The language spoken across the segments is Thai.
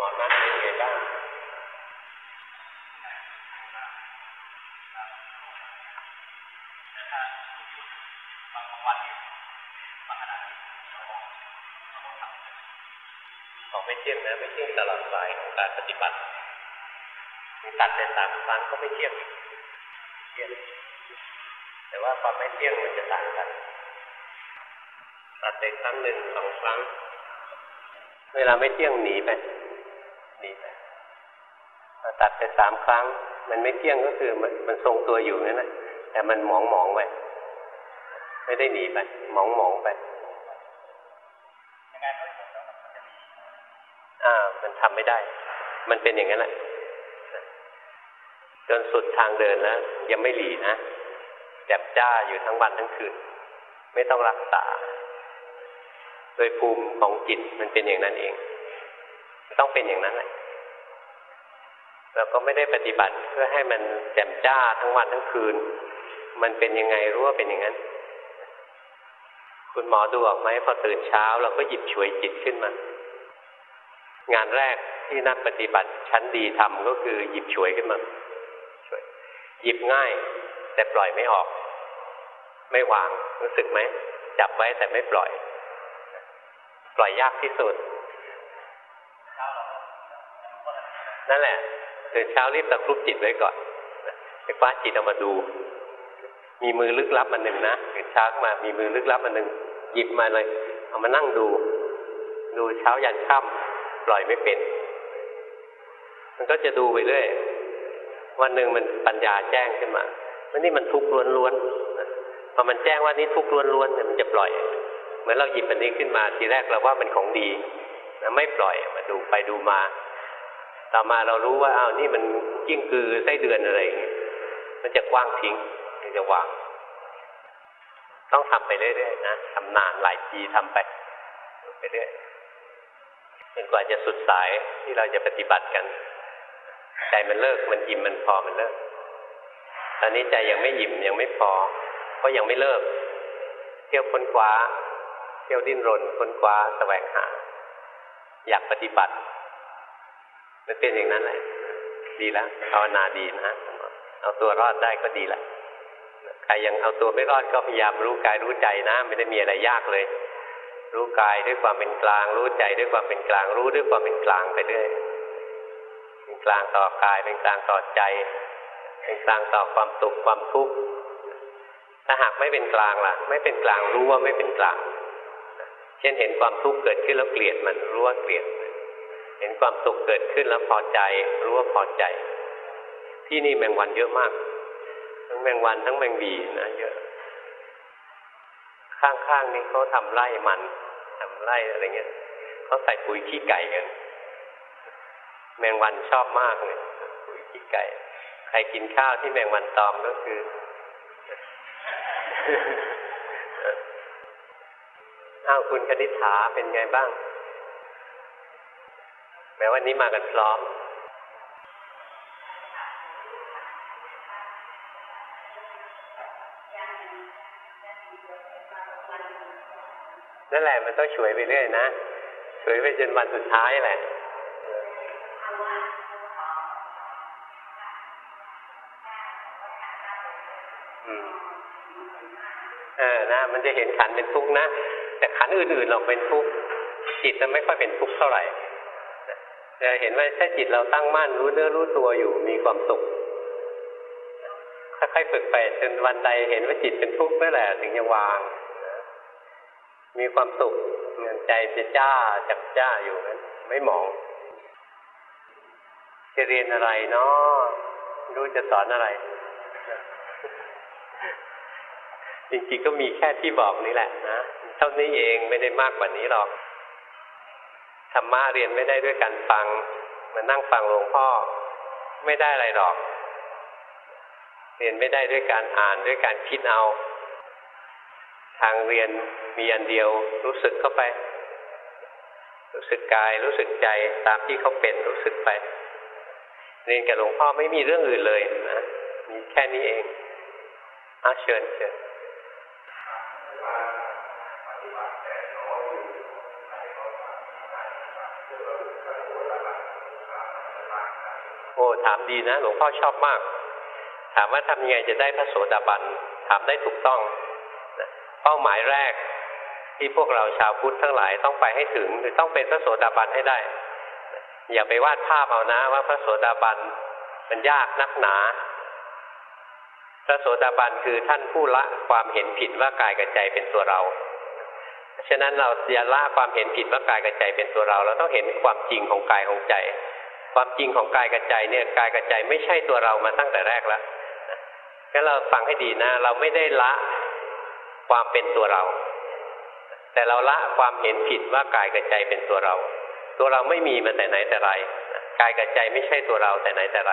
หมอนัดเป็นไงบ้างของไม่เที่ยงนะไม่เที่ยงตลอดสายของการปฏิบัติตัดแต่สามครั้งก็ไม่เที่ยงเที่ยง แต่ว่าความไม่เที่ยงมันจะต่างกัน ตัดแต่ครั้งหนึ่งสองครั้ง เวลาไม่เที่ยงหนีไปหนีไป ตัดไปสามครั้ง มันไม่เที่ยงก็คือมันมันทรงตัวอยู่นั่นแหละแต่มันหมองหมองไปไม่ได้หนีไปหมองหมองไปอ่า มันทำไม่ได้ มันเป็นอย่างนั้นแหละจนสุดทางเดินแล้วยังไม่หลีนะแจ่มจ้าอยู่ทั้งวันทั้งคืน ไม่ต้องรักษา โดยภูมิของจิตมันเป็นอย่างนั้นเอง ต้องเป็นอย่างนั้นแหละ เราก็ไม่ได้ปฏิบัติเพื่อให้มันแจ่มจ้าทั้งวันทั้งคืน มันเป็นยังไงรู้ว่าเป็นอย่างนั้น คุณหมอดูออกไหมพอตื่นเช้าเราก็หยิบฉวยจิตขึ้นมา งานแรกที่นักปฏิบัติชั้นดีทำก็คือหยิบฉวยขึ้นมาช่วยหยิบง่าย แต่ปล่อยไม่ออก ไม่วางรู้สึกไหมจับไว้แต่ไม่ปล่อย ปล่อยยากที่สุดนั่นแหละ ตื่นเช้ารีบตะครุบจิตไว้ก่อนไปคว้าจิตเอามาดู มีมือลึกลับมันหนึ่งนะตื่นเช้าขึ้นมา มีมือลึกลับมันหนึ่งหยิบมาเลย เอามานั่งดู ดูเช้ายันค่ำปล่อยไม่เป็น มันก็จะดูไปเรื่อยวันหนึ่งมันปัญญาแจ้งขึ้นมาว่านี่มันทุกข์ล้วนๆพอมันแจ้งว่านี่ทุกข์ล้วนๆเนี่ยมันจะปล่อย เหมือนเราหยิบอันนี้ขึ้นมาทีแรกเราว่ามันของดีนะไม่ปล่อยมาดูไปดูมา ต่อมาเรารู้ว่าอ้าวนี่มันกิ้งกือไส้เดือนอะไรอย่างเงี้ยมันจะกว้างทิ้งมันจะวาง ต้องทำไปเรื่อยๆนะทำนานหลายปีทำไปไปเรื่อยจนกว่าจะสุดสายที่เราจะปฏิบัติกัน ใจมันเลิกมันอิ่มมันพอมันเลิก ตอนนี้ใจยังไม่อิ่มยังไม่พอ ก็ยังไม่เลิก เที่ยวค้นคว้า เที่ยวดิ้นรนค้นคว้าแสวงหา อยากปฏิบัติ มันเป็นอย่างนั้นแหละ ดีแล้วภาวนาดีนะเอาตัวรอดได้ก็ดีแหละใครยังเอาตัวไม่รอดก็พยายามรู้กายรู้ใจนะ ไม่ได้มีอะไรยากเลย รู้กายด้วยความเป็นกลาง รู้ใจด้วยความเป็นกลาง รู้ด้วยความเป็นกลางไปเรื่อยเป็นกลางต่อกายเป็นกลางต่อใจเป็นกลางต่อความสุขความทุกข์ถ้าหากไม่เป็นกลางล่ะ ไม่เป็นกลางรู้ว่าไม่เป็นกลาง เช่นเห็นความทุกข์เกิดขึ้นแล้วเกลียดมันรู้ว่าเกลียด เห็นความสุขเกิดขึ้นแล้วพอใจ รู้ว่าพอใจ ที่นี่แมงวันเยอะมาก ทั้งแมงวันทั้งแมงบีนะเยอะ ข้างๆนี่เขาทำไร่มันทำไร่อะไรเงี้ยเขาใส่ปุ๋ยขี้ไก่กัน แมงวันชอบมากเลยปุ๋ยขี้ไก่ ใครกินข้าวที่แมงวันตอมก็คืออ้าวคุณคณิษฐาเป็นไงบ้าง แม้วันนี้มากันพร้อม นั่นแหละมันต้องช่วยไปเรื่อยนะช่วยไปจนวันสุดท้ายแหละเออนะ มันจะเห็นขันเป็นทุกข์นะ แต่ขันอื่นๆเราเป็นทุกข์จิตจะไม่ค่อยเป็นทุกข์เท่าไหร่ จะเห็นว่าถ้าจิตเราตั้งมั่นรู้เนื้อรู้ตัวอยู่มีความสุขค่อยๆฝึกไปจนวันใดเห็นว่าจิตเป็นทุกข์นั่นแหละถึงจะวาง มีความสุขเงินใจจะจ้าจับจ้าอยู่นั้นไม่หมอง จะเรียนอะไรเนาะรู้จะสอนอะไร จริงๆก็มีแค่ที่บอกนี่แหละนะเท่านี้เองไม่ได้มากกว่านี้หรอก ธรรมะเรียนไม่ได้ด้วยการฟังมานั่งฟังหลวงพ่อไม่ได้อะไรหรอก เรียนไม่ได้ด้วยการอ่านด้วยการคิดเอา ทางเรียนมีอันเดียวรู้สึกเข้าไป รู้สึกกายรู้สึกใจตามที่เขาเป็นรู้สึกไป เรียนกับหลวงพ่อไม่มีเรื่องอื่นเลยนะมีแค่นี้เองอาเชิญเชิญ ถามดีนะ หลวงพ่อชอบมาก ถามว่าทำยังไงจะได้พระโสดาบัน ถามได้ถูกต้องเป้าหมายแรกที่พวกเราชาวพุทธทั้งหลายต้องไปให้ถึงคือต้องเป็นพระโสดาบันให้ได้ อย่าไปวาดภาพเอานะ ว่าพระโสดาบันมันยากนักหนา พระโสดาบันคือท่านผู้ละความเห็นผิดว่ากายกับใจเป็นตัวเราฉะนั้นเราจะละความเห็นผิดว่ากายกับใจเป็นตัวเรา เราต้องเห็นความจริงของกายของใจ ความจริงของกายกับใจเนี่ยกายกับใจไม่ใช่ตัวเรามาตั้งแต่แรกแล้วงั้นเราฟังให้ดีนะ เราไม่ได้ละความเป็นตัวเรา แต่เราละความเห็นผิดว่ากายกับใจเป็นตัวเรา ตัวเราไม่มีมาแต่ไหนแต่ไรกายกับใจไม่ใช่ตัวเราแต่ไหนแต่ไร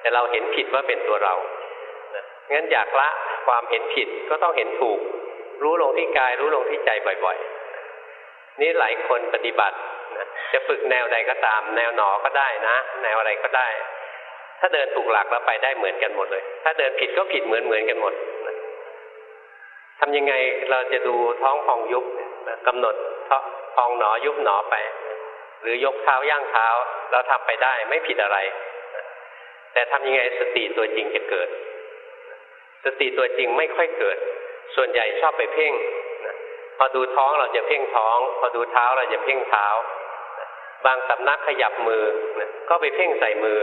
แต่เราเห็นผิดว่าเป็นตัวเรางั้นอยากละความเห็นผิดก็ต้องเห็นถูก รู้ลงที่กายรู้ลงที่ใจบ่อย ๆ นี่หลายคนปฏิบัติ จะฝึกแนวใดก็ตาม แนวหนอก็ได้นะ แนวอะไรก็ได้ ถ้าเดินถูกหลักแล้วไปได้เหมือนกันหมดเลย ถ้าเดินผิดก็ผิดเหมือนเหมือนกันหมดทำยังไงเราจะดูท้องพองยุบกำหนดพองหนอยุบหนอไป หรือยกเท้าย่างเท้าเราทำไปได้ไม่ผิดอะไร แต่ทำยังไงสติตัวจริงจะเกิด สติตัวจริงไม่ค่อยเกิด ส่วนใหญ่ชอบไปเพ่งพอดูท้องเราจะเพ่งท้อง พอดูเท้าเราจะเพ่งเท้า บางสำนักขยับมือนะก็ไปเพ่งใส่มือ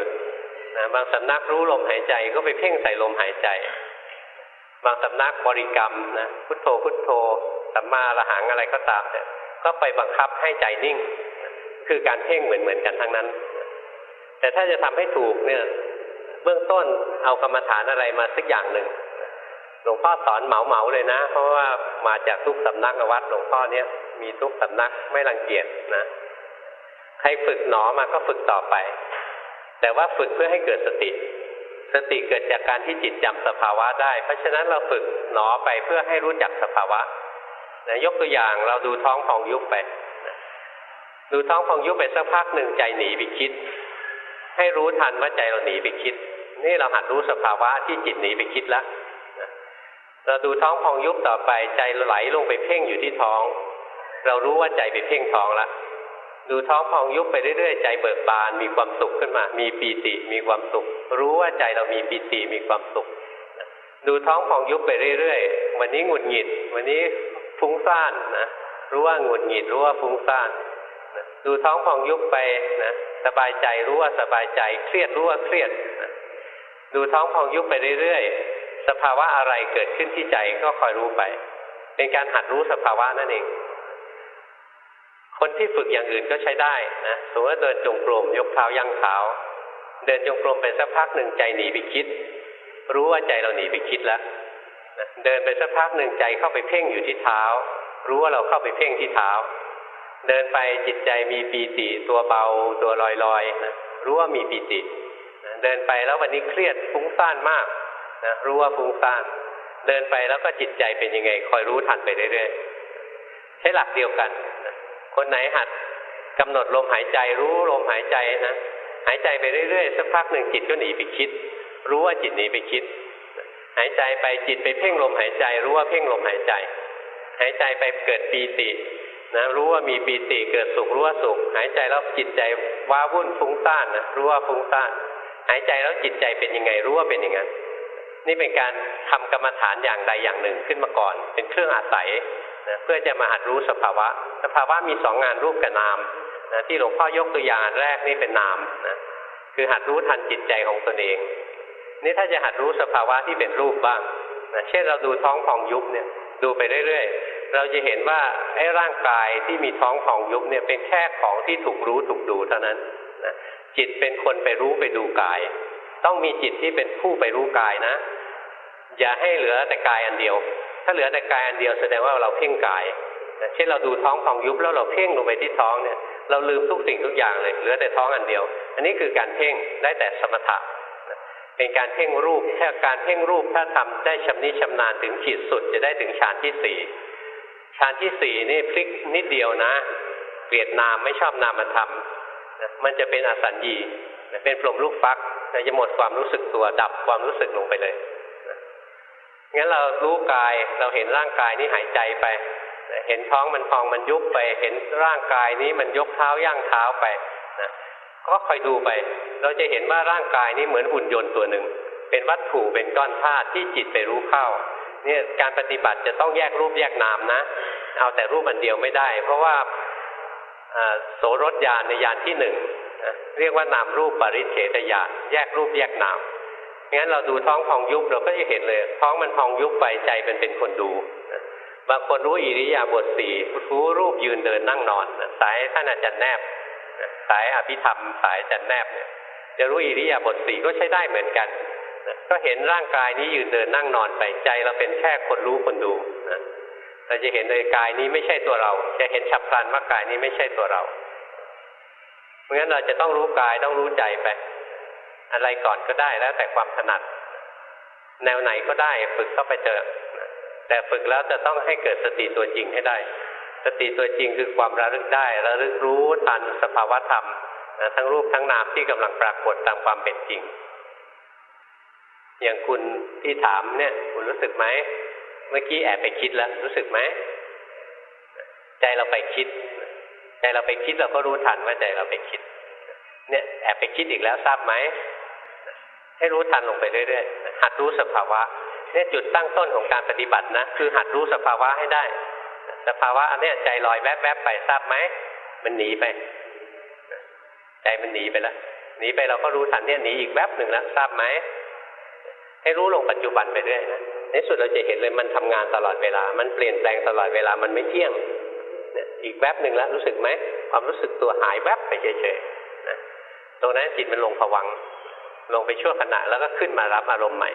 นะบางสำนักรู้ลมหายใจก็ไปเพ่งใส่ลมหายใจ บางสำนักบริกรรมนะพุทโธพุทโธสัมมาระหังอะไรก็ตามเนี่ยก็ไปบังคับให้ใจนิ่ง คือการเพ่งเหมือนเหมือนกันทั้งนั้น แต่ถ้าจะทำให้ถูกเนี่ยเบื้องต้นเอากรรมฐานอะไรมาสักอย่างหนึ่งหลวงพ่อสอนเหมาเหมาเลยนะ เพราะว่ามาจากทุกสำนักวัดหลวงพ่อเนี้ยมีทุกสำนักไม่รังเกียจนะ ใครฝึกหนอมาก็ฝึกต่อไป แต่ว่าฝึกเพื่อให้เกิดสติ สติเกิดจากการที่จิตจำสภาวะได้ เพราะฉะนั้นเราฝึกหนอไปเพื่อให้รู้จักสภาวะนะยกตัวอย่างเราดูท้องพองยุบไปนะดูท้องพองยุบไปสักพักหนึ่งใจหนีไปคิด ให้รู้ทันว่าใจเราหนีไปคิด นี่เราหัดรู้สภาวะที่จิตหนีไปคิดแล้วเราดูท้องพองยุบต่อไปใจไหลลงไปเพ่งอยู่ที่ท้อง เรารู้ว่าใจไปเพ่งท้องและ ดูท้องพองยุบไปเรื่อยๆ ใจเบิกบาน มีความสุขขึ้นมา มีปีติ มีความสุข รู้ว่าใจเรามีปีติมีความสุข ดูท้องพองยุบไปเรื่อยๆ วันนี้หงุดหงิด วันนี้ฟุ้งซ่านนะ รู้ว่าหงุดหงิด รู้ว่าฟุ้งซ่านดูท้องพองยุบไปนะ สบายใจ รู้ว่าสบายใจ เครียด รู้ว่าเครียดดูท้องพองยุบไปเรื่อยๆ สภาวะอะไรเกิดขึ้นที่ใจก็คอยรู้ไป เป็นการหัดรู้สภาวะนั่นเอง คนที่ฝึกอย่างอื่นก็ใช้ได้นะสมมติว่าเดินจงกรมยกเท้ายั่งเท้า เดินจงกรมไปสักพักหนึ่งใจหนีไปคิด รู้ว่าใจเราหนีไปคิดแล้วนะเดินไปสักพักหนึ่งใจเข้าไปเพ่งอยู่ที่เท้า รู้ว่าเราเข้าไปเพ่งที่เท้า เดินไปจิตใจมีปีติตัวเบาตัวลอยๆนะรู้ว่ามีปีติเดินไปแล้ววันนี้เครียดฟุ้งซ่านมากนะรู้ว่าฟุ้งซ่านเดินไปแล้วก็จิตใจเป็นยังไง คอยรู้ทันไปเรื่อยๆใช้หลักเดียวกัน คนไหนหัดกำหนดลมหายใจรู้ลมหายใจนะหายใจไปเรื่อยๆสักพักหนึ่งจิตก็หนีไปคิด รู้ว่าจิตหนีไปคิด หายใจไปจิตไปเพ่งลมหายใจ รู้ว่าเพ่งลมหายใจ หายใจไปเกิดปีตินะรู้ว่ามีปีติเกิดสุขรู้ว่าสุข หายใจแล้วจิตใจว้าวุ่นฟุ้งซ่านนะรู้ว่าฟุ้งซ่าน หายใจแล้วจิตใจเป็นยังไงรู้ว่าเป็นอย่างนั้นนี่เป็นการทำกรรมฐานอย่างใดอย่างหนึ่งขึ้นมาก่อน เป็นเครื่องอาศัย นะเพื่อจะมาหัดรู้สภาวะ สภาวะมีสองงานรูปกับนามนะที่หลวงพ่อยกตัวอย่างแรกนี่เป็นนามนะคือหัดรู้ทันจิตใจของตนเอง นี่ถ้าจะหัดรู้สภาวะที่เป็นรูปบ้างนะเช่นเราดูท้องพองยุบเนี่ยดูไปเรื่อยๆ เราจะเห็นว่าไอ้ร่างกายที่มีท้องพองยุบเนี่ยเป็นแค่ของที่ถูกรู้ถูกดูเท่านั้นนะจิตเป็นคนไปรู้ไปดูกาย ต้องมีจิตที่เป็นผู้ไปรู้กายนะ อย่าให้เหลือแต่กายอันเดียว ถ้าเหลือแต่กายอันเดียวแสดงว่าเราเพ่งกายเช่นเราดูท้องของยุบแล้วเราเพ่งลงไปที่ท้องเนี่ยเราลืมทุกสิ่งทุกอย่างเลยเหลือแต่ท้องอันเดียว อันนี้คือการเพ่งได้แต่สมถะเป็นการเพ่งรูปถ้าการเพ่งรูปถ้าทำได้ชำนิชำนาญถึงขีดสุดจะได้ถึงฌานที่สี่ฌานที่สี่นี่พลิกนิดเดียวนะเปลี่ยนนามไม่ชอบนามธรรมมันจะเป็นอสัญญีเป็นปลมลูกฟักจะหมดความรู้สึกตัวดับความรู้สึกลงไปเลย งั้นเรารู้กายเราเห็นร่างกายนี้หายใจไป เห็นท้องมันพองมันยุบไป เห็นร่างกายนี้มันยกเท้าย่างเท้าไปนะก็คอยดูไป เราจะเห็นว่าร่างกายนี้เหมือนหุ่นยนต์ตัวหนึ่ง เป็นวัตถุเป็นก้อนธาตุที่จิตไปรู้เข้าเนี่ยการปฏิบัติจะต้องแยกรูปแยกนามนะ เอาแต่รูปอันเดียวไม่ได้ เพราะว่าโสรถญาณในญาณที่หนึ่งเรียกว่านามรูปปริเฉทญาณแยกรูปแยกนาม งั้นเราดูท้องพองยุบเราก็จะเห็นเลย ท้องมันพองยุบไปใจเป็นเป็นคนดูบางคนรู้อิริยาบถสี่รู้รูปยืนเดินนั่งนอนสายท่านอาจารย์แนบสายอภิธรรม สายอาจารย์แนบเนี่ยจะรู้อิริยาบถสี่ก็ใช้ได้เหมือนกันก็เห็นร่างกายนี้ยืนเดินนั่งนอนไปใจ เราเป็นแค่คนรู้คนดูนะเราจะเห็นเลยกายนี้ไม่ใช่ตัวเรา จะเห็นฉับพลันว่ากายนี้ไม่ใช่ตัวเรา เพราะงั้นเราจะต้องรู้กายต้องรู้ใจไป อะไรก่อนก็ได้แล้วแต่ความถนัด แนวไหนก็ได้ฝึกเข้าไปเจอแต่ฝึกแล้วจะต้องให้เกิดสติตัวจริงให้ได้ สติตัวจริงคือความระลึกได้ระลึกรู้ทันสภาวธรรมทั้งรูปทั้งนามที่กำลังปรากฏตามความเป็นจริง อย่างคุณที่ถามเนี่ย คุณรู้สึกไหมเมื่อกี้แอบไปคิดแล้ว รู้สึกไหมใจเราไปคิด ใจเราไปคิดเราก็รู้ทันว่าใจเราไปคิด เนี่ยแอบไปคิดอีกแล้วทราบไหม ให้รู้ทันลงไปเรื่อยๆหัดรู้สภาวะเนี่ยจุดตั้งต้นของการปฏิบัตินะ คือหัดรู้สภาวะให้ได้ สภาวะอันนี้ใจลอยแวบๆไปทราบไหมมันหนีไป ใจมันหนีไปแล้วหนีไปเราก็รู้ทันเนี่ยหนีอีกแวบหนึ่งแล้วทราบไหมให้รู้ลงปัจจุบันไปเรื่อยนะในสุดเราจะเห็นเลยมันทำงานตลอดเวลา มันเปลี่ยนแปลงตลอดเวลามันไม่เที่ยงเนี่ยอีกแวบหนึ่งแล้วรู้สึกไหมความรู้สึกตัวหายแวบไปเฉยๆนะตรงนั้นจิตมันลงผวัง ลงไปชั่วขณะแล้วก็ขึ้นมารับอารมณ์ใหม่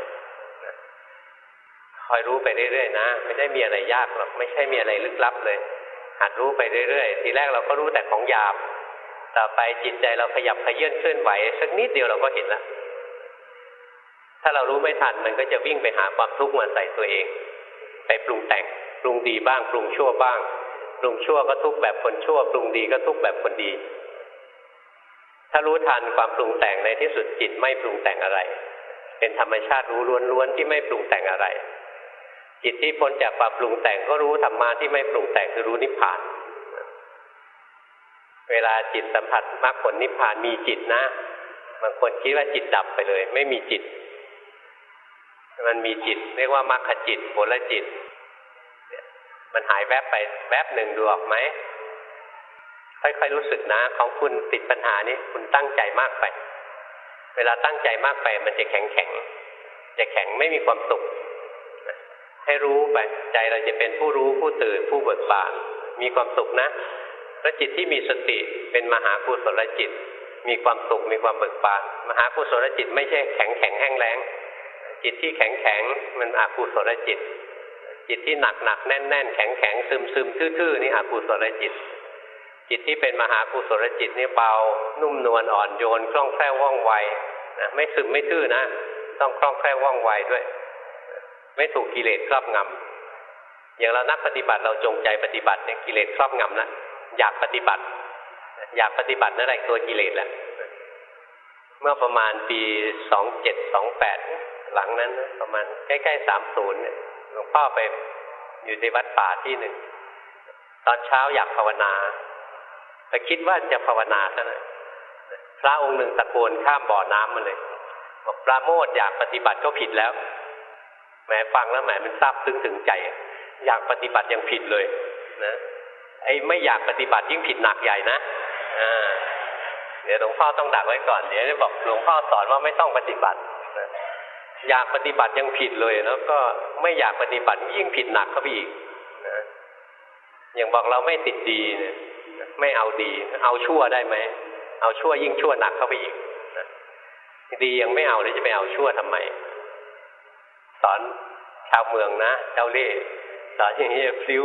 คอยรู้ไปเรื่อยๆนะ ไม่ได้มีอะไรยากหรอกไม่ใช่มีอะไรลึกลับเลย หัดรู้ไปเรื่อยๆ ทีแรกเราก็รู้แต่ของหยาบ ต่อไปจิตใจเราขยับขยื่นเคลื่อนไหวสักนิดเดียวเราก็เห็นแล้วถ้าเรารู้ไม่ทันมันก็จะวิ่งไปหาความทุกข์มาใส่ตัวเอง ไปปรุงแต่งปรุงดีบ้าง ปรุงชั่วบ้าง ปรุงชั่วก็ทุกแบบคนชั่ว ปรุงดีก็ทุกแบบคนดี ถ้ารู้ทันความปรุงแต่งในที่สุดจิตไม่ปรุงแต่งอะไร เป็นธรรมชาติรู้ล้วนๆที่ไม่ปรุงแต่งอะไร จิตที่พ้นจากความปรุงแต่งก็รู้ธรรมะที่ไม่ปรุงแต่งคือรู้นิพพาน เวลาจิตสัมผัสมรรคผลนิพพานมีจิตนะบางคนคิดว่าจิตดับไปเลย ไม่มีจิต มันมีจิต เรียกว่ามรรคจิตผลจิต มันหายแวบไปแวบหนึ่งดูออกไหม ค่อยๆรู้สึกนะ ของคุณติดปัญหานี้คุณตั้งใจมากไป เวลาตั้งใจมากไป มันจะแข็งแข็งจะแข็งไม่มีความสุข ให้รู้ไปใจเราจะเป็นผู้รู้ผู้ตื่นผู้เบิกบานมีความสุขนะแล้วจิตที่มีสติเป็นมหากุศลจิต มีความสุขมีความเบิกบานมหากุศลจิตไม่ใช่แข็งแข็งแห้งแล้งจิตที่แข็งแข็งมันอกุศลจิต จิตที่หนักหนักแน่นแน่นแข็งแข็งซึมซึมทื่อๆนี่อกุศลจิต จิตที่เป็นมหากุศลจิตนี่เบา นุ่มนวลอ่อนโยนคล่องแคล่วว่องไวนะไม่ซึมไม่ทื่อนะ ต้องคล่องแคล่วว่องไวด้วย ไม่ถูกกิเลสครอบงำอย่างเรานักปฏิบัติเราจงใจปฏิบัติเนี่ยกิเลสครอบงำนะอยากปฏิบัติ อยากปฏิบัตินั่นแหละตัวกิเลสแหละเมื่อประมาณปีสองเจ็ดสองแปดหลังนั้นประมาณใกล้ๆสามศูนย์เนี่ยหลวงพ่อไปอยู่ในวัดป่าที่หนึ่งตอนเช้าอยากภาวนา แต่คิดว่าจะภาวนาซะหน่อยพระองค์หนึ่งตะโกนข้ามบ่อน้ำมาเลยบอกปราโมทอยากปฏิบัติก็ผิดแล้วแหมฟังแล้วแหมมันซาบซึ้งถึงใจ อยากปฏิบัติยังผิดเลย นะไอ้ไม่อยากปฏิบัติยิ่งผิดหนักใหญ่นะอ่าเดี๋ยวหลวงพ่อต้องดักไว้ก่อน เดี๋ยวจะบอกหลวงพ่อสอนว่าไม่ต้องปฏิบัตินะอยากปฏิบัติยังผิดเลย แล้วก็ไม่อยากปฏิบัติยิ่งผิดหนักเข้าไปอีกนะอย่างบอกเราไม่ติดดีเนี่ย ไม่เอาดี เอาชั่วได้ไหมเอาชั่วยิ่งชั่วหนักเข้าไปอีกนะดียังไม่เอาแล้วจะไปเอาชั่วทำไมสอนชาวเมืองนะเจ้าเล่สอนอย่างนี้ฟิว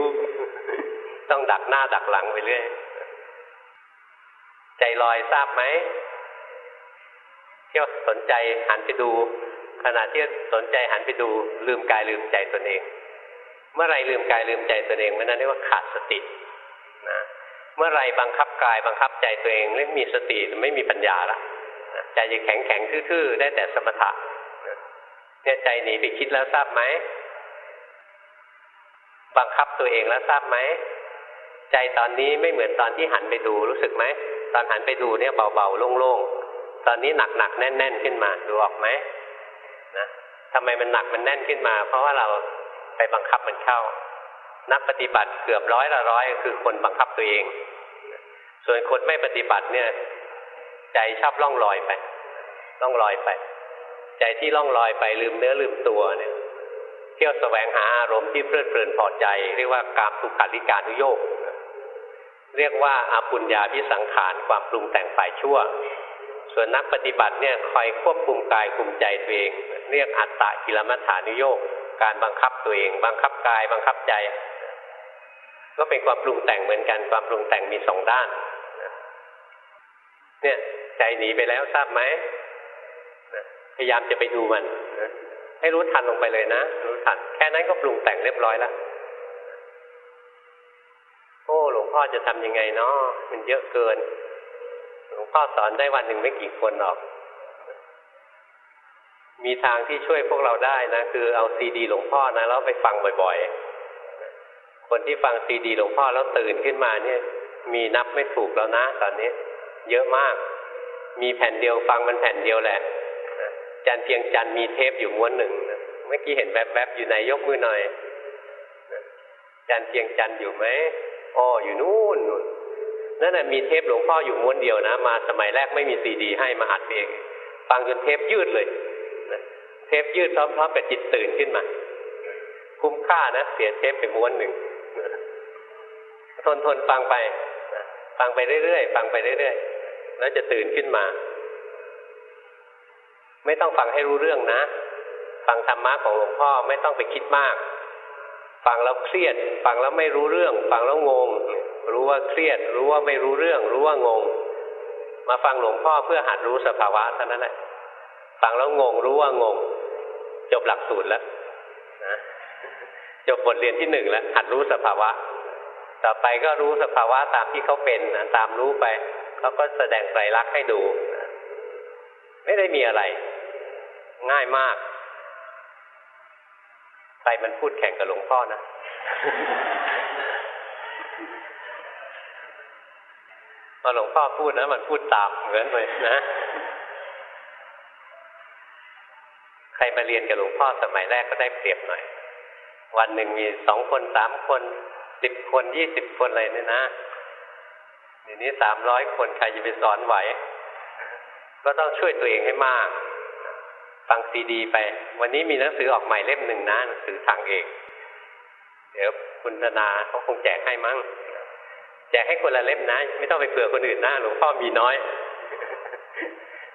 ต้องดักหน้าดักหลังไปเรื่อยใจลอยทราบไหมเที่ยวสนใจหันไปดู ขณะที่สนใจหันไปดู ลืมกายลืมใจตนเอง เมื่อไรลืมกายลืมใจตนเองเมื่อนั้นเรียกว่าขาดสติ เมื่อไรบังคับกายบังคับใจตัวเองไม่มีสติไม่มีปัญญาละใจจะแข็งแข็งทื่อๆได้แต่สมถะเนี่ยใจหนีไปคิดแล้วทราบไหมบังคับตัวเองแล้วทราบไหมใจตอนนี้ไม่เหมือนตอนที่หันไปดูรู้สึกไหมตอนหันไปดูเนี่ยเบาๆโล่งๆตอนนี้หนักๆแน่น ๆ ขึ้นมาดูออกไหมนะทำไมมันหนักมันแน่นขึ้นมา เพราะว่าเราไปบังคับมันเข้า นักปฏิบัติเกือบร้อยละร้อยคือคนบังคับตัวเอง ส่วนคนไม่ปฏิบัติเนี่ย ใจชอบล่องลอยไปล่องลอยไป ใจที่ล่องลอยไปลืมเนื้อลืมตัวเนี่ยเที่ยวแสวงหาอารมณ์ที่เพลิดเพลินพอใจ เรียกว่าการสุขาริการุโยกเรียกว่าอาปุญญาพิสังขารความปรุงแต่งฝ่ายชั่ว ส่วนนักปฏิบัติเนี่ยคอยควบคุมกายคุมใจตัวเอง เรียกอัตตะกิลมัฐานุโยกการบังคับตัวเอง บังคับกายบังคับใจ ก็เป็นความปรุงแต่งเหมือนกัน ความปรุงแต่งมีสองด้านเนี่ยใจหนีไปแล้วทราบไหมพยายามจะไปดูมันให้รู้ทันลงไปเลยนะรู้ทันแค่นั้นก็ปรุงแต่งเรียบร้อยแล้วโอ้หลวงพ่อจะทำยังไงเนาะมันเยอะเกิน หลวงพ่อสอนได้วันหนึ่งไม่กี่คนหรอก มีทางที่ช่วยพวกเราได้นะ คือเอาซีดีหลวงพ่อนะแล้วไปฟังบ่อยๆ คนที่ฟังซีดีหลวงพ่อแล้วตื่นขึ้นมาเนี่ย มีนับไม่ถูกแล้วนะตอนนี้ เยอะมาก มีแผ่นเดียวฟังมันแผ่นเดียวแหละจันเพียงจันมีเทปอยู่ม้วนหนึ่งเมื่อกี้เห็นแวบๆอยู่ไหนยกมือหน่อยจันเพียงจันอยู่ไหมอ๋ออยู่นู่นนู่นนั่นน่ะมีเทปหลวงพ่ออยู่ม้วนเดียวนะ มาสมัยแรกไม่มีซีดี ให้มาอัดเองฟังจนเทปยืดเลยเทปยืดพร้อมๆกับจิตตื่นขึ้นมา คุ้มค่านะ เสียเทปไปม้วนหนึ่ง ทนทนฟังไปฟังไปเรื่อยๆฟังไปเรื่อยๆแล้วจะตื่นขึ้นมา ไม่ต้องฟังให้รู้เรื่องนะ ฟังธรรมะของหลวงพ่อไม่ต้องไปคิดมาก ฟังแล้วเครียด ฟังแล้วไม่รู้เรื่อง ฟังแล้วงง รู้ว่าเครียด รู้ว่าไม่รู้เรื่อง รู้ว่างง มาฟังหลวงพ่อเพื่อหัดรู้สภาวะเท่านั้นแหละฟังแล้วงงรู้ว่างง จบหลักสูตรแล้วนะจบบทเรียนที่หนึ่งแล้วหัดรู้สภาวะ ต่อไปก็รู้สภาวะตามที่เขาเป็นนะตามรู้ไปเขาก็แสดงไตรลักษณ์ให้ดูนะไม่ได้มีอะไร ง่ายมากใครมันพูดแข่งกับหลวงพ่อนะพอหลวงพ่อพูดนะ มันพูดตามเหมือนเลยนะ ใครมาเรียนกับหลวงพ่อสมัยแรกก็ได้เปรียบหน่อย วันหนึ่งมีสองคนสามคน สิบคนยี่สิบคนอะไรเนี่ยนะเดี๋ยวนี้สามร้อยคนใครจะไปสอนไหว ก็ต้องช่วยตัวเองให้มาก ฟังซีดีไป วันนี้มีหนังสือออกใหม่เล่มหนึ่งนะหนังสือทางเอกเดี๋ยวคุณธนาเขาคงแจกให้มั้งแจกให้คนละเล่มนะ ไม่ต้องไปเผื่อคนอื่นนะหลวงพ่อมีน้อย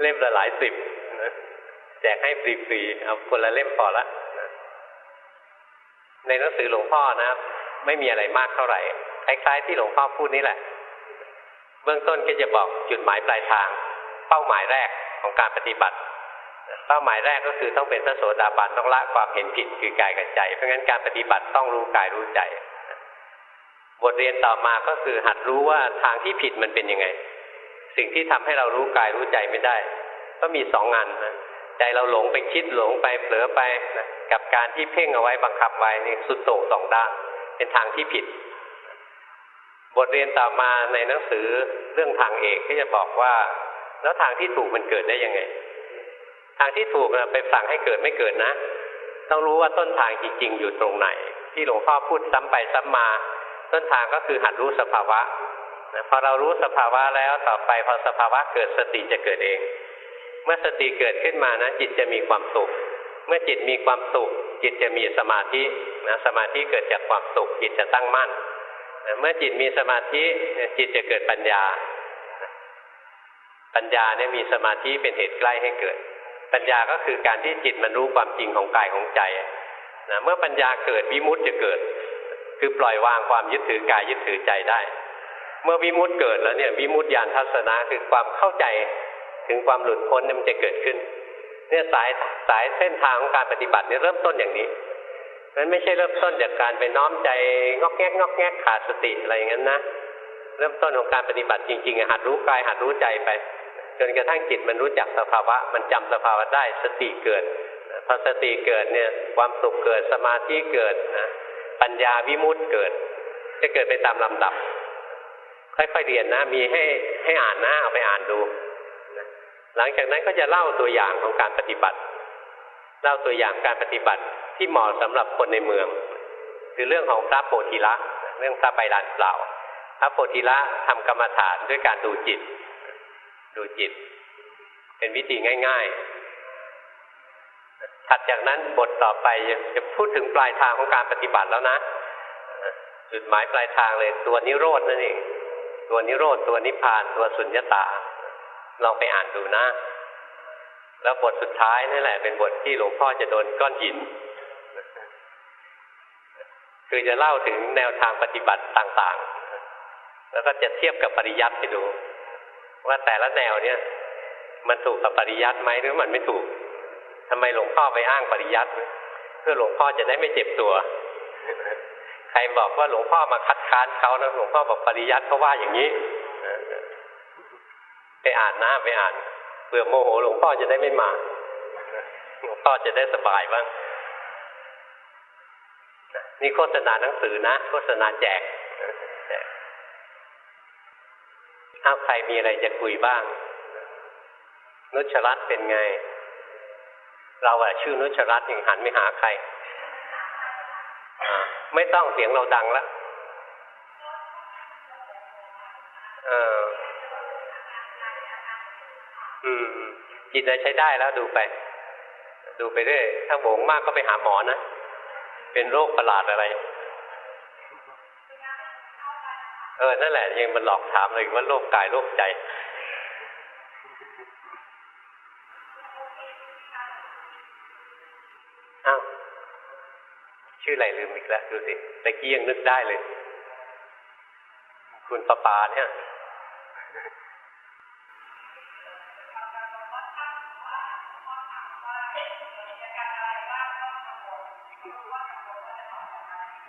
เล่มละหลายสิบแจกให้ฟรีๆเอาคนละเล่มพอละในหนังสือหลวงพ่อนะครับ ไม่มีอะไรมากเท่าไหร่คล้ายๆที่หลวงพ่อพูดนี่แหละ เบื้องต้นก็จะบอกจุดหมายปลายทาง เป้าหมายแรกของการปฏิบัติ เป้าหมายแรกก็คือต้องเป็นพระโสดาบันต้องละความเห็นผิดคือกายกับใจ เพราะงั้นการปฏิบัติต้องรู้กายรู้ใจ บทเรียนต่อมาก็คือหัดรู้ว่าทางที่ผิดมันเป็นยังไง สิ่งที่ทำให้เรารู้กายรู้ใจไม่ได้ ก็มีสองงานนะใจเราหลงไปคิดหลงไปเผลอไปนะกับการที่เพ่งเอาไว้บังคับไว้นี่สุดโต่งสองด้าน เป็นทางที่ผิด บทเรียนต่อมาในหนังสือเรื่องทางเอกที่จะบอกว่า แล้วทางที่ถูกมันเกิดได้ยังไง ทางที่ถูกไปสั่งให้เกิดไม่เกิดนะ ต้องรู้ว่าต้นทางจริงๆอยู่ตรงไหน ที่หลวงพ่อพูดซ้ำไปซ้ำมา ต้นทางก็คือหัดรู้สภาวะพอเรารู้สภาวะแล้วต่อไปพอสภาวะเกิดสติจะเกิดเอง เมื่อสติเกิดขึ้นมานะจิตจะมีความสุข เมื่อจิตมีความสุข จิตจะมีสมาธินะสมาธิเกิดจากความสุขจิตจะตั้งมั่นเมื่อจิตมีสมาธิจิตจะเกิดปัญญา ปัญญาเนี่ยมีสมาธิเป็นเหตุใกล้ให้เกิด ปัญญาก็คือการที่จิตมันรู้ความจริงของกายของใจนะเมื่อปัญญาเกิดวิมุตติจะเกิด คือปล่อยวางความยึดถือกายยึดถือใจได้ เมื่อวิมุตติเกิดแล้วเนี่ยวิมุตติญาณทัศนะคือความเข้าใจถึงความหลุดพ้นมันจะเกิดขึ้น เนี่ยสายสายเส้นทางของการปฏิบัติเนี่ยเริ่มต้นอย่างนี้นั้นไม่ใช่เริ่มต้นจากการไปน้อมใจงอกแงกงอกแงกขาดสติอะไรอย่างนั้นนะเริ่มต้นของการปฏิบัติจริงๆหัดรู้กายหัดรู้ใจไป จนกระทั่งจิตมันรู้จักสภาวะ มันจำสภาวะได้สติเกิดพอสติเกิดเนี่ยความสุขเกิดสมาธิเกิดนะปัญญาวิมุตติเกิด จะเกิดไปตามลำดับ ค่อยๆเรียนนะ มีให้ให้อ่านนะเอาไปอ่านดู หลังจากนั้นก็จะเล่าตัวอย่างของการปฏิบัติ เล่าตัวอย่างการปฏิบัติที่เหมาะสำหรับคนในเมือง คือเรื่องของพระโพธิละเรื่องพระใบลานเปล่า พระโพธิละทำกรรมฐานด้วยการดูจิต ดูจิต เป็นวิธีง่าย ๆ ถัดจากนั้นบทต่อไปจะพูดถึงปลายทางของการปฏิบัติแล้วนะ จุดหมายปลายทางเลยตัวนิโรดนั่นเอง ตัวนิโรธตัวนิพพาน ตัวสุญญตา ลองไปอ่านดูนะ แล้วบทสุดท้ายนี่แหละ เป็นบทที่หลวงพ่อจะโดนก้อนหิน คือจะเล่าถึงแนวทางปฏิบัติต่างๆ แล้วก็จะเทียบกับปริยัติไปดู ว่าแต่ละแนวเนี่ย มันถูกกับปริยัติไหมหรือมันไม่ถูกทำไมหลวงพ่อไปอ้างปริยัติเพื่อหลวงพ่อจะได้ไม่เจ็บตัวใครบอกว่าหลวงพ่อมาคัดค้านเขานะหลวงพ่อบอกปริยัติเขาว่าอย่างนี้ ไปอ่านนะไปอ่านเผื่อโมโหหลวงพ่อจะได้ไม่มาหลวงพ่อจะได้สบายบ้างนี่โฆษณาหนังสือนะโฆษณาแจกถ้าใครมีอะไรจะคุยบ้าง นุชรัตเป็นไง เราอะชื่อนุชรัตยังหันไม่หาใครไม่ต้องเสียงเราดังแล้ว อืมจิตใช้ได้แล้วดูไป ดูไปเรื่อยถ้าโหงมากก็ไปหาหมอนะเป็นโรคประหลาดอะไร เออนั่นแหละยังมันหลอกถามเลยว่าโรคกายโรคใจอ้าวชื่ออะไรลืมอีกแล้วดูสิตะกี้ยังนึกได้เลย คุณปะปาเนี่ย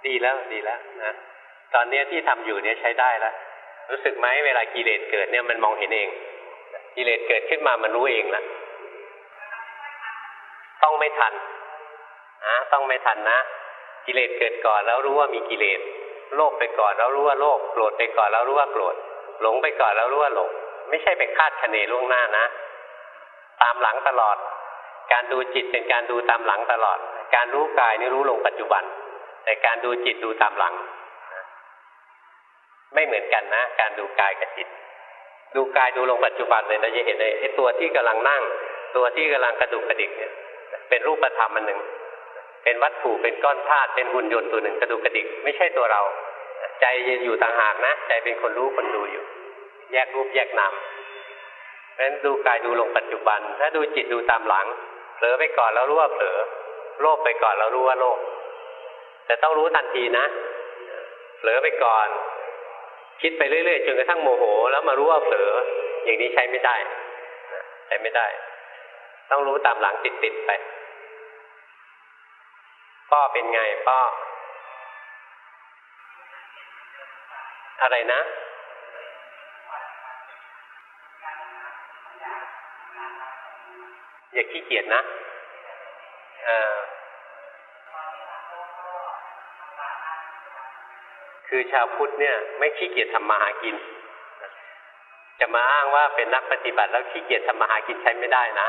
ดีแล้วดีแล้วนะตอนนี้ที่ทำอยู่เนี่ยใช้ได้แล้วรู้สึกไหมเวลากิเลสเกิดเนี่ยมันมองเห็นเอง กิเลสเกิดขึ้นมามันรู้เองละต้องไม่ทันนะต้องไม่ทันนะ กิเลสเกิดก่อนแล้วรู้ว่ามีกิเลสโลภไปก่อนแล้วรู้ว่าโลภโกรธไปก่อนแล้วรู้ว่าโกรธหลงไปก่อนแล้วรู้ว่าหลง ไม่ใช่ไปคาดคะเนล่วงหน้านะ ตามหลังตลอด การดูจิตเป็นการดูตามหลังตลอด การรู้กายนี่รู้ลงปัจจุบัน แต่การดูจิตดูตามหลัง ไม่เหมือนกันนะ การดูกายกับจิต ดูกายดูลงปัจจุบันเลยเราจะเห็นเลยไอ้ตัวที่กำลังนั่ง ตัวที่กำลังกระดุกกระดิกเนี่ย เป็นรูปธรรมอันหนึ่ง เป็นวัตถุเป็นก้อนธาตุเป็นหุ่นยนต์ตัวหนึ่งกระดูกกระดิก ไม่ใช่ตัวเรา ใจอยู่ต่างหากนะ ใจเป็นคนรู้คนดูอยู่ แยกรูปแยกนามเพราะฉะนั้นดูกายดูลงปัจจุบัน ถ้าดูจิตดูตามหลังเผลอไปก่อนแล้วรู้ว่าเผลอโลภไปก่อนแล้วรู้ว่าโลภ แต่ต้องรู้ทันทีนะเผลอไปก่อน คิดไปเรื่อยๆจนกระทั่งโมโห แล้วมารู้ว่าเผลออย่างนี้ใช้ไม่ได้ใช้ไม่ได้ ต้องรู้ตามหลังติดๆไปป้อเป็นไงป้ออะไรนะ อย่าขี้เกียจนะเออ คือชาวพุทธเนี่ยไม่ขี้เกียจทำมาหากิน จะมาอ้างว่าเป็นนักปฏิบัติแล้วขี้เกียจทำมาหากินใช้ไม่ได้นะ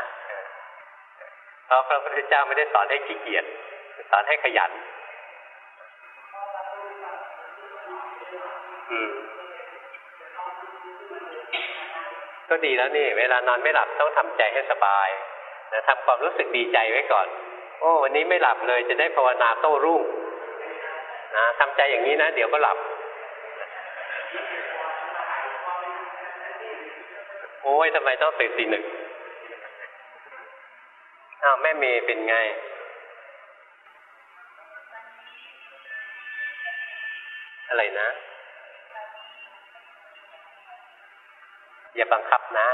เพราะพระพุทธเจ้าไม่ได้สอนให้ขี้เกียจสอนให้ขยัน อืมก็ดีแล้วนี่ เวลานอนไม่หลับต้องทำใจให้สบายนะทำความรู้สึกดีใจไว้ก่อน โอ้ วันนี้ไม่หลับเลยจะได้ภาวนาโต้รุ่ง นะทำใจอย่างนี้นะ เดี๋ยวก็หลับ โอ้ยทำไมต้องตื่นตีหนึ่งอ้าวแม่เมย์เป็นไงอะไรนะ อย่าบังคับนะ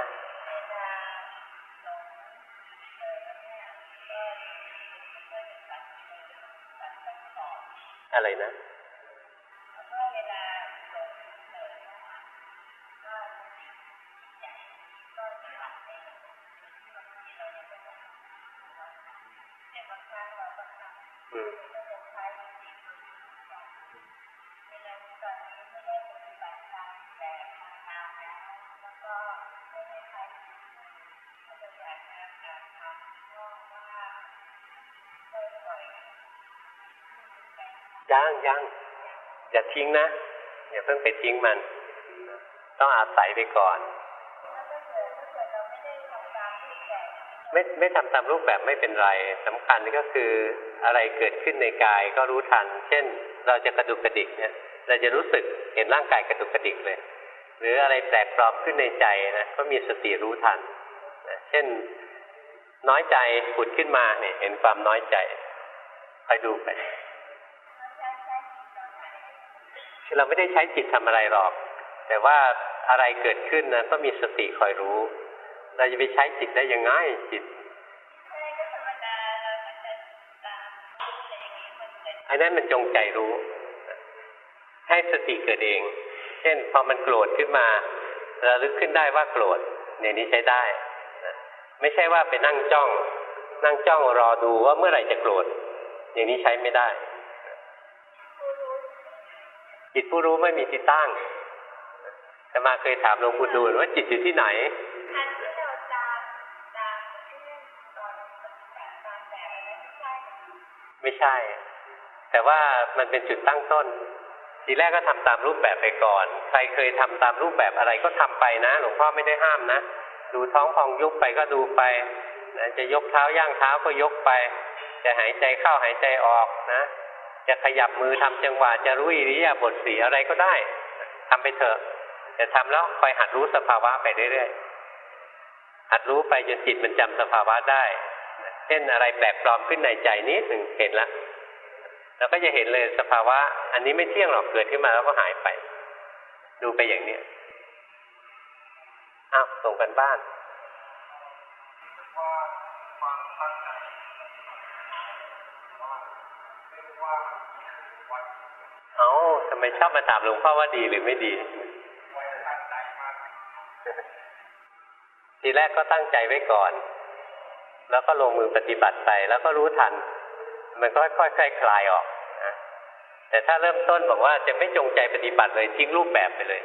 อะไรนะ ทิ้งนะอย่าเพิ่งไปทิ้งมัน ต้องอาศัยไปก่อน ไม่ไม่ทำตามรูปแบบไม่เป็นไรสำคัญก็คืออะไรเกิดขึ้นในกายก็รู้ทัน เช่น เราจะกระดุกกระดิกเนี่ยเราจะรู้สึกเห็นร่างกายกระดุกกระดิกเลย หรืออะไรแปลกปลอมขึ้นในใจนะก็มีสติรู้ทันนะเช่นน้อยใจผุดขึ้นมาเนี่ยเห็นความน้อยใจคอยดูไป เราไม่ได้ใช้จิตทำอะไรหรอก แต่ว่าอะไรเกิดขึ้นนะก็มีสติคอยรู้ เราจะไปใช้จิตได้ยังไงจิตอันนั้นมันจงใจรู้ ให้สติเกิดเอง เช่นพอมันโกรธขึ้นมาเราลึกขึ้นได้ว่าโกรธเนี่ยนี้ใช้ได้ไม่ใช่ว่าไปนั่งจ้อง นั่งจ้องรอดูว่าเมื่อไหร่จะโกรธอย่างนี้ใช้ไม่ได้ จิตผู้รู้ไม่มีที่ตั้งแต่มาเคยถามหลวงปู่ดูลว่าจิตอยู่ที่ไหนไม่ใช่ แต่ว่ามันเป็นจุดตั้งต้น ทีแรกก็ทำตามรูปแบบไปก่อน ใครเคยทำตามรูปแบบอะไรก็ทำไปนะ หลวงพ่อไม่ได้ห้ามนะ ดูท้องพองยุบไปก็ดูไปนะจะยกเท้าย่างเท้าก็ยกไป จะหายใจเข้าหายใจออกนะ จะขยับมือทำจังหวะจะรู้อิริยาบถสีอะไรก็ได้ทำไปเถอะแต่ทำแล้วคอยหัดรู้สภาวะไปเรื่อยๆหัดรู้ไปจนจิตมันจำสภาวะได้เช่นอะไรแปลกปลอมขึ้นในใจนิดหนึ่งเห็นละเราก็จะเห็นเลยสภาวะ อันนี้ไม่เที่ยงหรอกเกิดขึ้นมาแล้วก็หายไป ดูไปอย่างเนี้ยอ้าวส่งกันบ้านเอา ทำไมชอบมาถามหลวงพ่อว่าดีหรือไม่ดี ทีแรกก็ตั้งใจไว้ก่อน แล้วก็ลงมือปฏิบัติไป แล้วก็รู้ทัน มันก็ค่อยๆคคลายออกนะแต่ถ้าเริ่มต้นบอกว่าจะไม่จงใจปฏิบัติเลยทิ้งรูปแบบไปเลย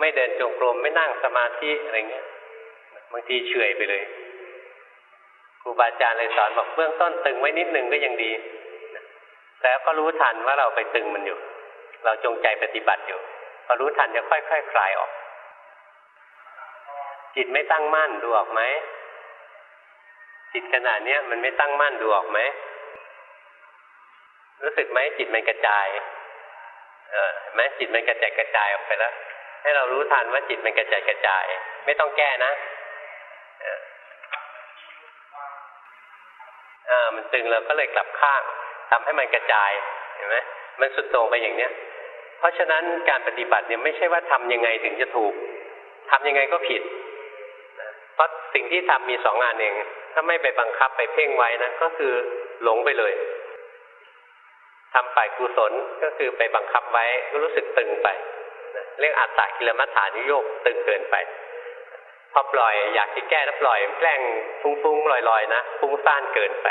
ไม่เดินจงกรมไม่นั่งสมาธิอะไรเงี้ยบางทีเฉยไปเลยครูบาอาจารย์เลยสอนบอกเบื้องต้นตึงไว้นิดนึงก็ยังดีแต่ก็รู้ทันว่าเราไปตึงมันอยู่ เราจงใจปฏิบัติอยู่พอรู้ทันจะค่อยๆคคลายออก จิตไม่ตั้งมั่นดูออกไหมจิตขนาดนี้มันไม่ตั้งมั่นดูออกไหมรู้สึกไหมจิตมันกระจาย เออเห็นไหมจิตมันกระจายกระจายออกไปแล้ว ให้เรารู้ทันว่าจิตมันกระจายกระจาย ไม่ต้องแก้นะอ่ามันตึงเราก็เลยกลับข้างทำให้มันกระจายเห็นไหมมันสุดต่งไปอย่างเนี้ย เพราะฉะนั้นการปฏิบัติเนี่ยไม่ใช่ว่าทำยังไงถึงจะถูกทำยังไงก็ผิดเพราะสิ่งที่ทำมีสองงานเอง ถ้าไม่ไปบังคับไปเพ่งไว้นะก็คือหลงไปเลยทำฝ่ายกุศลก็คือไปบังคับไว้ก็รู้สึกตึงไปเรื่องอัตตากิลมัฏฐานิโยกตึงเกินไปพอปล่อยอยากที่แก้แล้วปล่อยแกล้งฟุ้งๆลอยๆนะฟุ้งซ่านเกินไป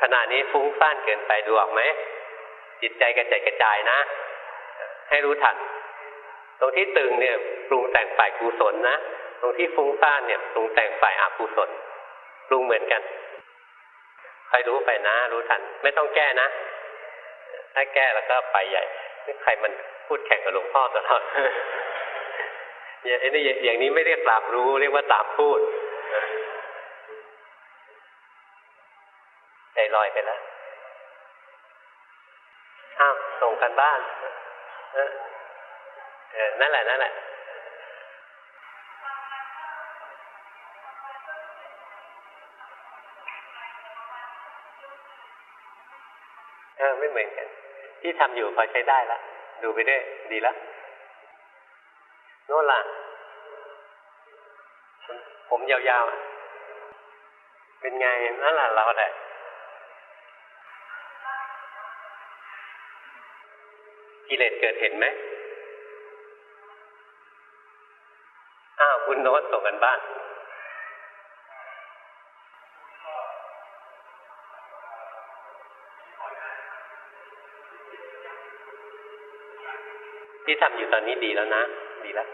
ขณะนี้ฟุ้งซ่านเกินไปดูออกไหมจิตใจกระจายกระจายนะ ให้รู้ทัน ตรงที่ตึงเนี่ยปรุงแต่งฝ่ายกุศลนะ ตรงที่ฟุ้งซ่านเนี่ยปรุงแต่งฝ่ายอกุศลปรุงเหมือนกันใครรู้ไปนะ รู้ทัน ไม่ต้องแก้นะ ถ้าแก้แล้วก็ไปใหญ่นี่ใครมันพูดแข่งกับหลวงพ่อตลอดอย่างนี้อย่างนี้ไม่เรียกตามรู้ เรียกว่าตามพูดใจลอยไปแล้วอ้าวส่งกันบ้าน นั่นแหละนั่นแหละเออไม่เหมือนกัน ที่ทำอยู่พอใช้ได้แล้วดูไปได้ดีแล้วโน่นล่ะ ผมยาวๆ เป็นไงนั่นแหละเราแหละ กิเลสเกิดเห็นไหมอ้าวคุณโน้ตส่งกันบ้านที่ทำอยู่ตอนนี้ดีแล้วนะ ดีแล้ว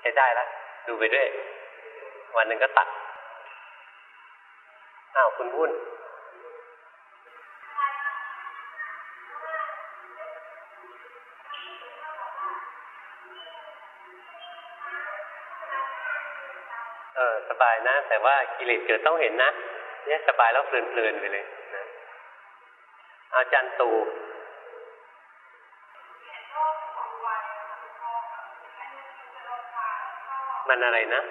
ใช้ได้แล้วดูไปด้วย วันหนึ่งก็ตัดอ้าวคุณวุ่น บายนะ แต่ว่ากิเลสเกิดต้องเห็นนะเนี่ยสบายแล้วเพลินๆไปเลยนะอาจารย์ตูมันอะไรนะ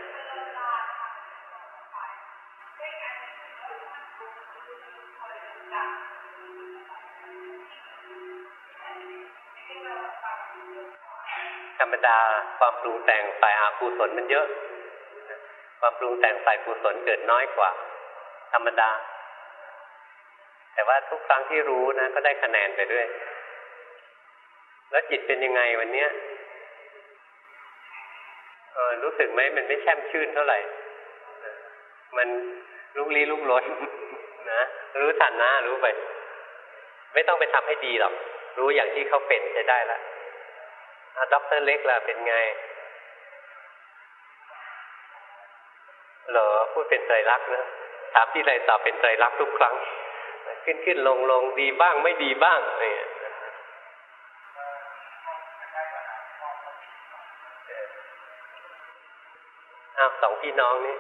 ธรรมดาความปรุงแต่งฝ่ายอากุศลมันเยอะ ความปรุงแต่งฝ่ายกุศลเกิดน้อยกว่า ธรรมดา แต่ว่าทุกครั้งที่รู้นะ ก็ได้คะแนนไปด้วย แล้วจิตเป็นยังไงวันเนี้ยเออรู้สึกไหมมันไม่แช่มชื่นเท่าไหร่ มันลุกลี้ลุกลนนะรู้ทันนะรู้ไป ไม่ต้องไปทำให้ดีหรอก รู้อย่างที่เขาเป็นใช้ได้ละด็อกเตอร์เล็กล่ะเป็นไง เหรอพูดเป็นไตรลักษณ์นะถามที่ไรตอบเป็นไตรลักษณ์ทุกครั้ง ขึ้นขึ้นลงลงดีบ้างไม่ดีบ้างเนี่ยอ้าวสองพี่น้องนี่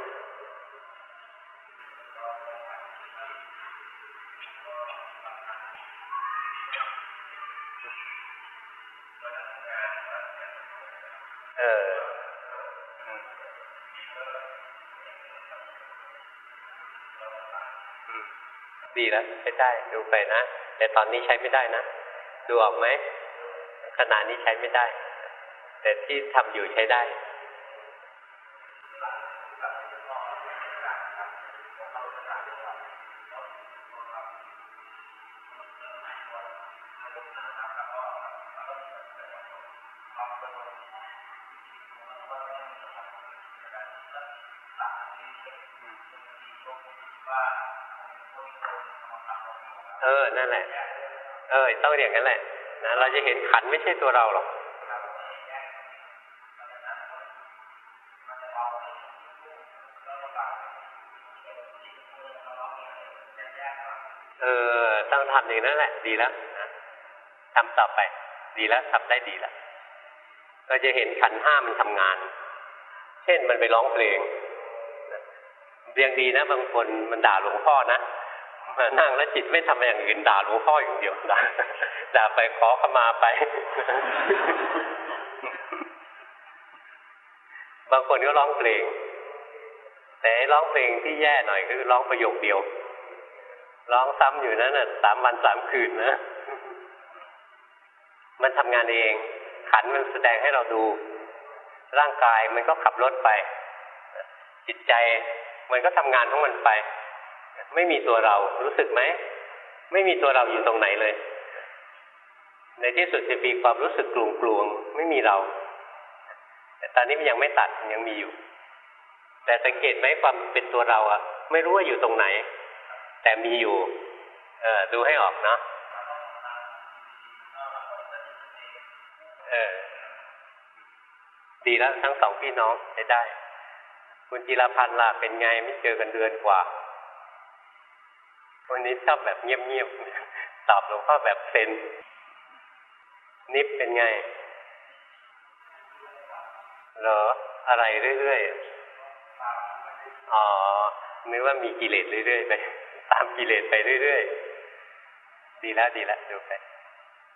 ดีแล้วใช้ได้ดูไปนะ แต่ตอนนี้ใช้ไม่ได้นะ ดูออกไหมขณะนี้ใช้ไม่ได้ แต่ที่ทำอยู่ใช้ได้ อย่างนั้นแหละนะเราจะเห็นขันไม่ใช่ตัวเราหรอกเออต้องทำอย่างนั้นแหละ ดีแล้วนะทำต่อไป ดีแล้วทำได้ดีแล้วเราจะเห็นขันห้ามันทำงาน เช่นมันไปร้องเพลงเรียงดีนะบางคนมันด่าหลวงพ่อนะ มานั่งแล้วจิตไม่ทำอย่างอื่นด่าหลวงพ่ออย่างเดียวด่าด่าไปขอขมาไป บางคนก็ร้องเพลง แต่ร้องเพลงที่แย่หน่อยก็คือร้องประโยคเดียว ร้องซ้ำอยู่นั้นน่ะสามวันสามคืนนะ มันทำงานเอง ขันมันแสดงให้เราดู ร่างกายมันก็ขับรถไป จิตใจมันก็ทำงานของมันไป ไม่มีตัวเรารู้สึกไหม ไม่มีตัวเราอยู่ตรงไหนเลย ในที่สุดจะมีความรู้สึกกลวงกลวงไม่มีเรา แต่ตอนนี้มันยังไม่ตัดยังมีอยู่ แต่สังเกตไหมความเป็นตัวเราอะไม่รู้ว่าอยู่ตรงไหน แต่มีอยู่ เออดูให้ออกเนาะเออดีแล้วทั้งสองพี่น้องใช้ได้ คุณจิรพันธ์ล่ะเป็นไงไม่เจอกันเดือนกว่า วันนี้ชอบแบบเงียบๆตอบหลวงพ่อแบบเซนนิฟเป็นไงเหรออะไรเรื่อยๆอ๋อนึกว่ามีกิเลสเรื่อยๆไปตามกิเลสไปเรื่อยๆดีแล้วดีแล้วดูไป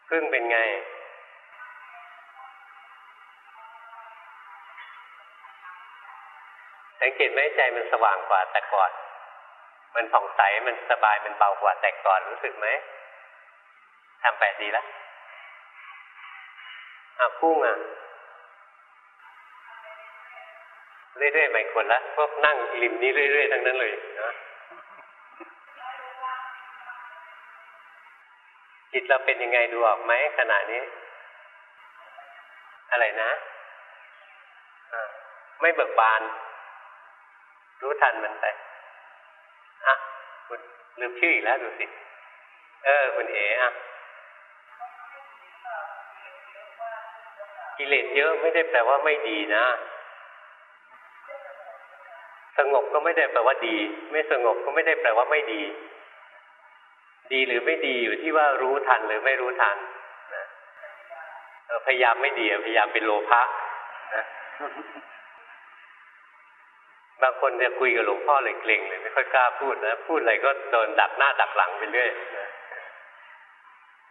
พึ่งเป็นไงสังเกตไหมใจมันสว่างกว่าแต่ก่อน มันผ่องใสมันสบายมันเบากว่าแต่ก่อนรู้สึกไหมทำแปดดีแล้วอะพุ่งอะเรื่อยๆใหม่คนละพวกนั่งริมนี้เรื่อยๆทั้งนั้นเลยนะจิตเราเป็นยังไงดูออกไหมขณะนี้ อะไรนะไม่เบิกบาน รู้ทันมันไป คุณลืมชื่ออีกแล้วดูสิ เออ คุณเอ๋อะกิเลสเยอะไม่ได้แปลว่าไม่ดีนะ สงบก็ไม่ได้แปลว่าดี ไม่สงบก็ไม่ได้แปลว่าไม่ดี ดีหรือไม่ดีอยู่ที่ว่ารู้ทันหรือไม่รู้ทันนะพยายามไม่ดี พยายามเป็นโลภะนะ บางคนจะคุยกับหลวงพ่อเลยเกรงเลยไม่ค่อยกล้าพูดนะ พูดอะไรก็โดนดักหน้าดักหลังไปเรื่อยนะ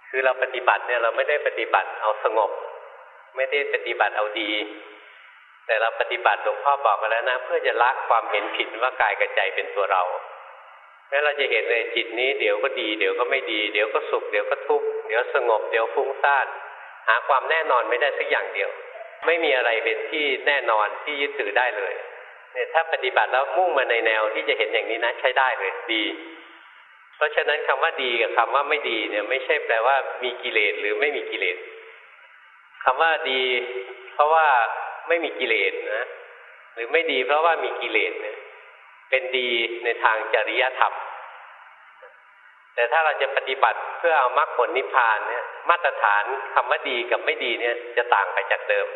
คือเราปฏิบัติเนี่ยเราไม่ได้ปฏิบัติเอาสงบ ไม่ได้ปฏิบัติเอาดี แต่เราปฏิบัติหลวงพ่อบอกมาแล้วนะ เพื่อจะละความเห็นผิดว่ากายกับใจเป็นตัวเราแล้วเราจะเห็นเลยจิตนี้เดี๋ยวก็ดีเดี๋ยวก็ไม่ดี เดี๋ยวก็สุขเดี๋ยวก็ทุกข์เดี๋ยวสงบเดี๋ยวฟุ้งซ่านหาความแน่นอนไม่ได้สักอย่างเดียว ไม่มีอะไรเป็นที่แน่นอนที่ยึดถือได้เลย เนี่ยถ้าปฏิบัติแล้วมุ่งมาในแนวที่จะเห็นอย่างนี้นะใช้ได้เลยดี เพราะฉะนั้นคำว่าดีกับคำว่าไม่ดีเนี่ย ไม่ใช่แปลว่ามีกิเลสหรือไม่มีกิเลสคำว่าดี เพราะว่าไม่มีกิเลสนะ หรือไม่ดีเพราะว่ามีกิเลสเนี่ยเป็นดีในทางจริยธรรม แต่ถ้าเราจะปฏิบัติเพื่อเอามรรคผลนิพพานเนี่ย มาตรฐานคำว่าดีกับไม่ดีเนี่ยจะต่างไปจากเดิม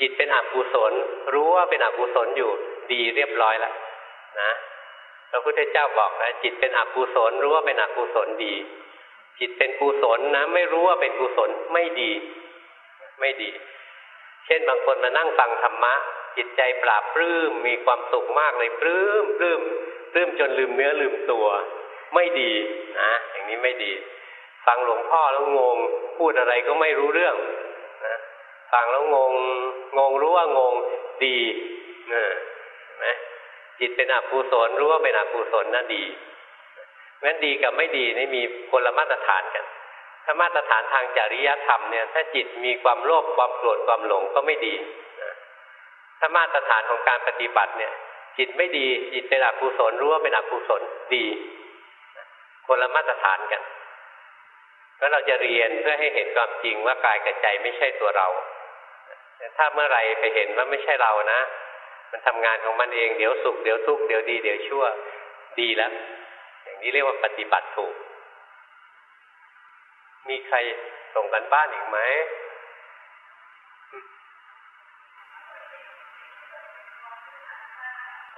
จิตเป็นอกุศล รู้ว่าเป็นอกุศลอยู่ดีเรียบร้อยแล้วนะพระพุทธเจ้าบอกนะจิตเป็นอกุศล รู้ว่าเป็นอกุศลดี จิตเป็นกุศลนะ ไม่รู้ว่าเป็นกุศลไม่ดี ไม่ดี เช่นบางคนมานั่งฟังธรรมะ จิตใจปราบปลื้มมีความสุขมากเลยปลื้มปลื้มปลื้มจนลืมเนื้อลืมตัว ไม่ดีนะอย่างนี้ไม่ดี ฟังหลวงพ่อแล้วงงพูดอะไรก็ไม่รู้เรื่อง ฟังแล้วงง งงรู้ว่างงดีเห็นไหมจิตเป็นอกุศลรู้ว่าเป็นอกุศลน่าดีงั้นดีกับไม่ดีนี่มีคนละมาตรฐานกัน ถ้ามาตรฐานทางจริยธรรมเนี่ย ถ้าจิตมีความโลภความโกรธความหลงก็ไม่ดีถ้ามาตรฐานของการปฏิบัติเนี่ย จิตไม่ดีจิตเป็นอกุศลรู้ว่าเป็นอกุศลดี คนละมาตรฐานกันแล้วเราจะเรียนเพื่อให้เห็นความจริงว่ากายกับใจไม่ใช่ตัวเรา ถ้าเมื่อไรไปเห็นว่าไม่ใช่เรานะ มันทำงานของมันเองเดี๋ยวสุขเดี๋ยวทุกข์เดี๋ยวดีเดี๋ยวชั่วดีแล้วอย่างนี้เรียกว่าปฏิบัติถูก มีใครส่งกันบ้านอีกไหม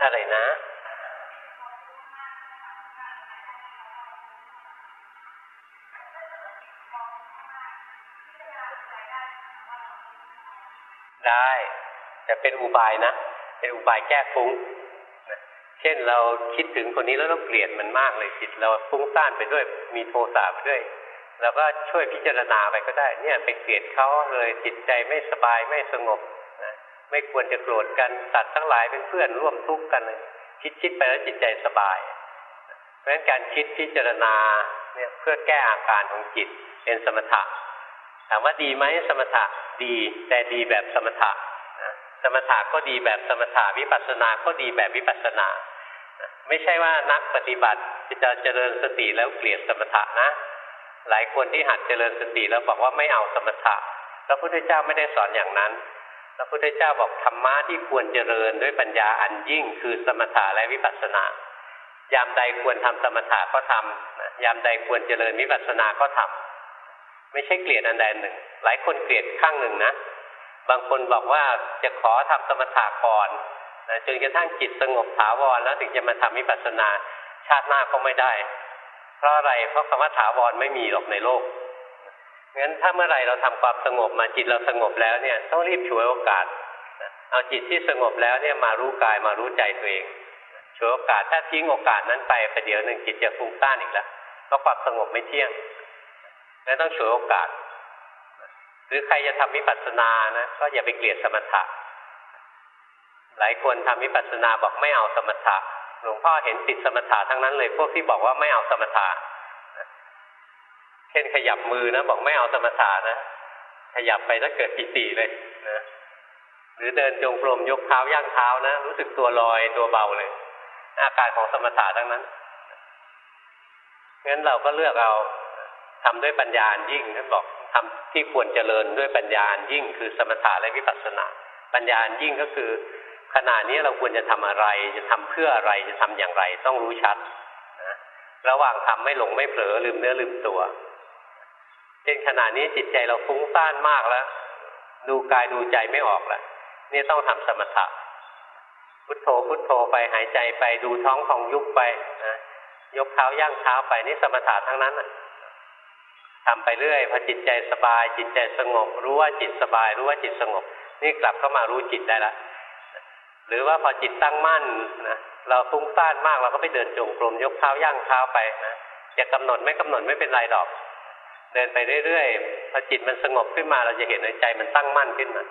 อะไรนะ แต่เป็นอุบายนะ เป็นอุบายแก้ฟุ้งเช่นเราคิดถึงคนนี้แล้วเราเกลียดมันมากเลยจิตเราฟุ้งซ่านไปด้วยมีโทสะไปด้วยเราก็ช่วยพิจารณาไปก็ได้ เนี่ยไปเกลียดเขาเลยจิตใจไม่สบายไม่สงบนะไม่ควรจะโกรธกันสัตว์ทั้งหลายเป็นเพื่อนร่วมทุกข์กันเลยคิดคิดไปแล้วจิตใจสบาย เพราะฉะนั้นการคิดพิจารณาเนี่ยเพื่อแก้อาการของจิตเป็นสมถะถามว่าดีไหมสมถะดีแต่ดีแบบสมถะ สมถะก็ดีแบบสมถะวิปัสสนาก็ดีแบบวิปัสสนา ไม่ใช่ว่านักปฏิบัติจะเจริญสติแล้วเกลียดสมถะนะ หลายคนที่หัดเจริญสติแล้วบอกว่าไม่เอาสมถะพระพุทธเจ้าไม่ได้สอนอย่างนั้นพระพุทธเจ้าบอกธรรมะที่ควรเจริญด้วยปัญญาอันยิ่งคือสมถะและวิปัสสนา ยามใดควรทำสมถะก็ทำยามใดควรเจริญวิปัสสนาก็ทำไม่ใช่เกลียดอันใดหนึ่ง หลายคนเกลียดข้างหนึ่งนะ บางคนบอกว่าจะขอทำสมถะก่อนนะจนกระทั่งจิตสงบถาวรแล้วถึงจะมาทำวิปัสสนาชาติหน้าก็ไม่ได้ เพราะอะไรเพราะคำว่าถาวรไม่มีหรอกในโลกงั้นถ้าเมื่อไรเราทำความสงบมาจิตเราสงบแล้วเนี่ยต้องรีบฉวยโอกาสเอาจิตที่สงบแล้วเนี่ยมารู้กายมารู้ใจตัวเองฉวยโอกาสถ้าทิ้งโอกาสนั้นไปประเดี๋ยวหนึ่งจิตจะฟุ้งซ่านอีกแล้วเพราะความสงบไม่เที่ยงงั้นต้องฉวยโอกาส รือใครจะทำวิปัสสนานะก็อย่าไปเกลียดสมถะ หลายคนทำวิปัสสนาบอกไม่เอาสมถะหลวงพ่อเห็นติดสมถะทั้งนั้นเลย พวกที่บอกว่าไม่เอาสมถะเช่นขยับมือนะบอกไม่เอาสมถะนะขยับไปถ้าเกิดปิติเลยนะหรือเดินจงกรมยกเท้าย่างเท้านะรู้สึกตัวลอยตัวเบาเลย อาการของสมถะทั้งนั้นงั้นเราก็เลือกเอาทำด้วยปัญญายิ่งท่านบอก ทำที่ควรเจริญด้วยปัญญายิ่งคือสมถะและวิปัสสนา ปัญญายิ่งก็คือ ขณะนี้เราควรจะทำอะไร จะทำเพื่ออะไรจะทำอย่างไร ต้องรู้ชัดนะระหว่างทำไม่หลงไม่เผลอลืมเนื้อลืมตัวเช่นขณะนี้จิตใจเราฟุ้งซ่านมากแล้ว ดูกายดูใจไม่ออกแล้วนี่ต้องทำสมถะพุทโธพุทโธไปหายใจไปดูท้องของยุบไปนะยกเท้าย่างเท้าไปนี่สมถะทั้งนั้น ทำไปเรื่อยพอจิตใจสบาย จิตใจสงบ รู้ว่าจิตสบาย รู้ว่าจิตสงบ นี่กลับเข้ามารู้จิตได้ละหรือว่าพอจิตตั้งมั่นนะเราฟุ้งซ่านมากเราก็ไปเดินจงกรมยกเท้าย่างเท้าไปนะจะกำหนดไม่กำหนดไม่เป็นไรดอก เดินไปเรื่อยๆพอจิตมันสงบขึ้นมาเราจะเห็นในใจมันตั้งมั่นขึ้นมา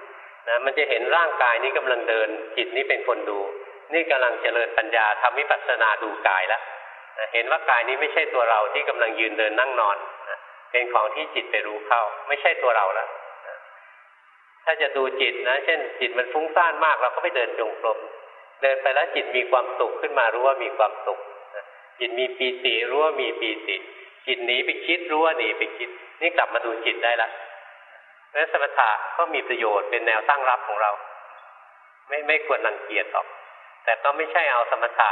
นะมันจะเห็นร่างกายนี้กำลังเดิน จิตนี้เป็นคนดู นี่กำลังเจริญปัญญาทำวิปัสสนาดูกายแล้วนะเห็นว่ากายนี้ไม่ใช่ตัวเราที่กำลังยืนเดินนั่งนอนน เป็นของที่จิตไปรู้เข้า ไม่ใช่ตัวเราแล้วนะถ้าจะดูจิตนะ เช่น จิตมันฟุ้งซ่านมากเราก็ไปเดินจงกรมเดินไปแล้วจิตมีความสุขขึ้นมารู้ว่ามีความสุขจิตมีปีติรู้ว่ามีปีติ จิตหนีไปคิดรู้ว่าหนีไปคิด นี่กลับมาดูจิตได้ละนั้นสมถะก็มีประโยชน์เป็นแนวตั้งรับของเรา ไม่ไม่ควรรังเกียจหรอก แต่ก็ไม่ใช่เอาสมถะ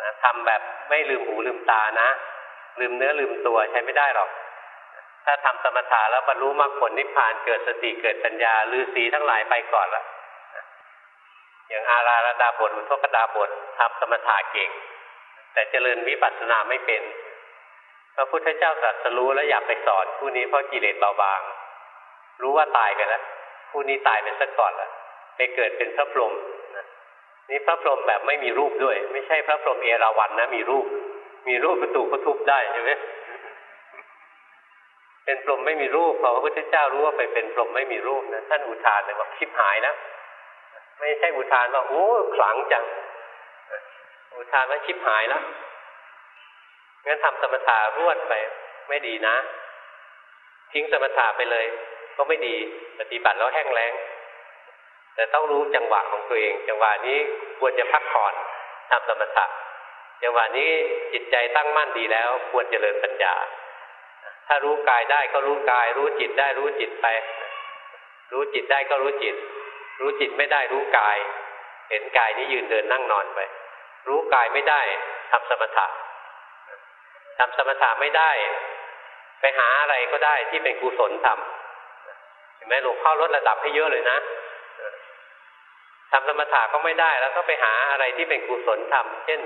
นะทำแบบไม่ลืมหูลืมตานะ ลืมเนื้อลืมตัวใช้ไม่ได้หรอก ถ้าทำสมถะแล้วบรรลุมรรคผลนิพพานเกิดสติเกิดปัญญาลือสีทั้งหลายไปก่อนละอย่างอาราระดาบทอุทกดาบททำสมถะเก่ง แต่เจริญวิปัสสนาไม่เป็น พระพุทธเจ้าตรัสรู้แล้วอยากไปสอนผู้นี้เพราะกิเลสเบาบาง รู้ว่าตายไปแล้วผู้นี้ตายไปซะก่อนล้วไปเกิดเป็นพระพรหมนี่พระพรหมแบบไม่มีรูปด้วย ไม่ใช่พระพรหมเอราวัณนะมีรูป มีรูปประตูก็ทุบได้ใช่ไหม เป็นพรหมไม่มีรูปพอพระพุทธเจ้ารู้ว่าไปเป็นพรหมไม่มีรูปนะท่านอุทานเลยบอกชิบหายนะไม่ใช่อุทานว่าโอ้ขลังจังอุทานว่าชิบหายแล้วงั้นทำสมถะรวดไป ไม่ดีนะ ทิ้งสมถะไปเลย ก็ไม่ดีปฏิบัติแล้วแห้งแล้ง แต่ต้องรู้จังหวะของตัวเอง จังหวะนี้ควรจะพักผ่อนทำสมถะจังหวะนี้จิตใจตั้งมั่นดีแล้ว ควรจเจริญปัญญา ถ้ารู้กายได้ก็รู้กาย รู้จิตได้รู้จิตไป รู้จิตได้ก็รู้จิต รู้จิตไม่ได้รู้กาย เห็นกายนี้ยืนเดินนั่งนอนไป รู้กายไม่ได้ทำสมถะทำสมถะไม่ได้ ไปหาอะไรก็ได้ที่เป็นกุศลทำเห็นไหมหลวงพ่อลดระดับให้เยอะเลยนะทำสมถะก็ไม่ได้ แล้วก็ไปหาอะไรที่เป็นกุศลทำเช่น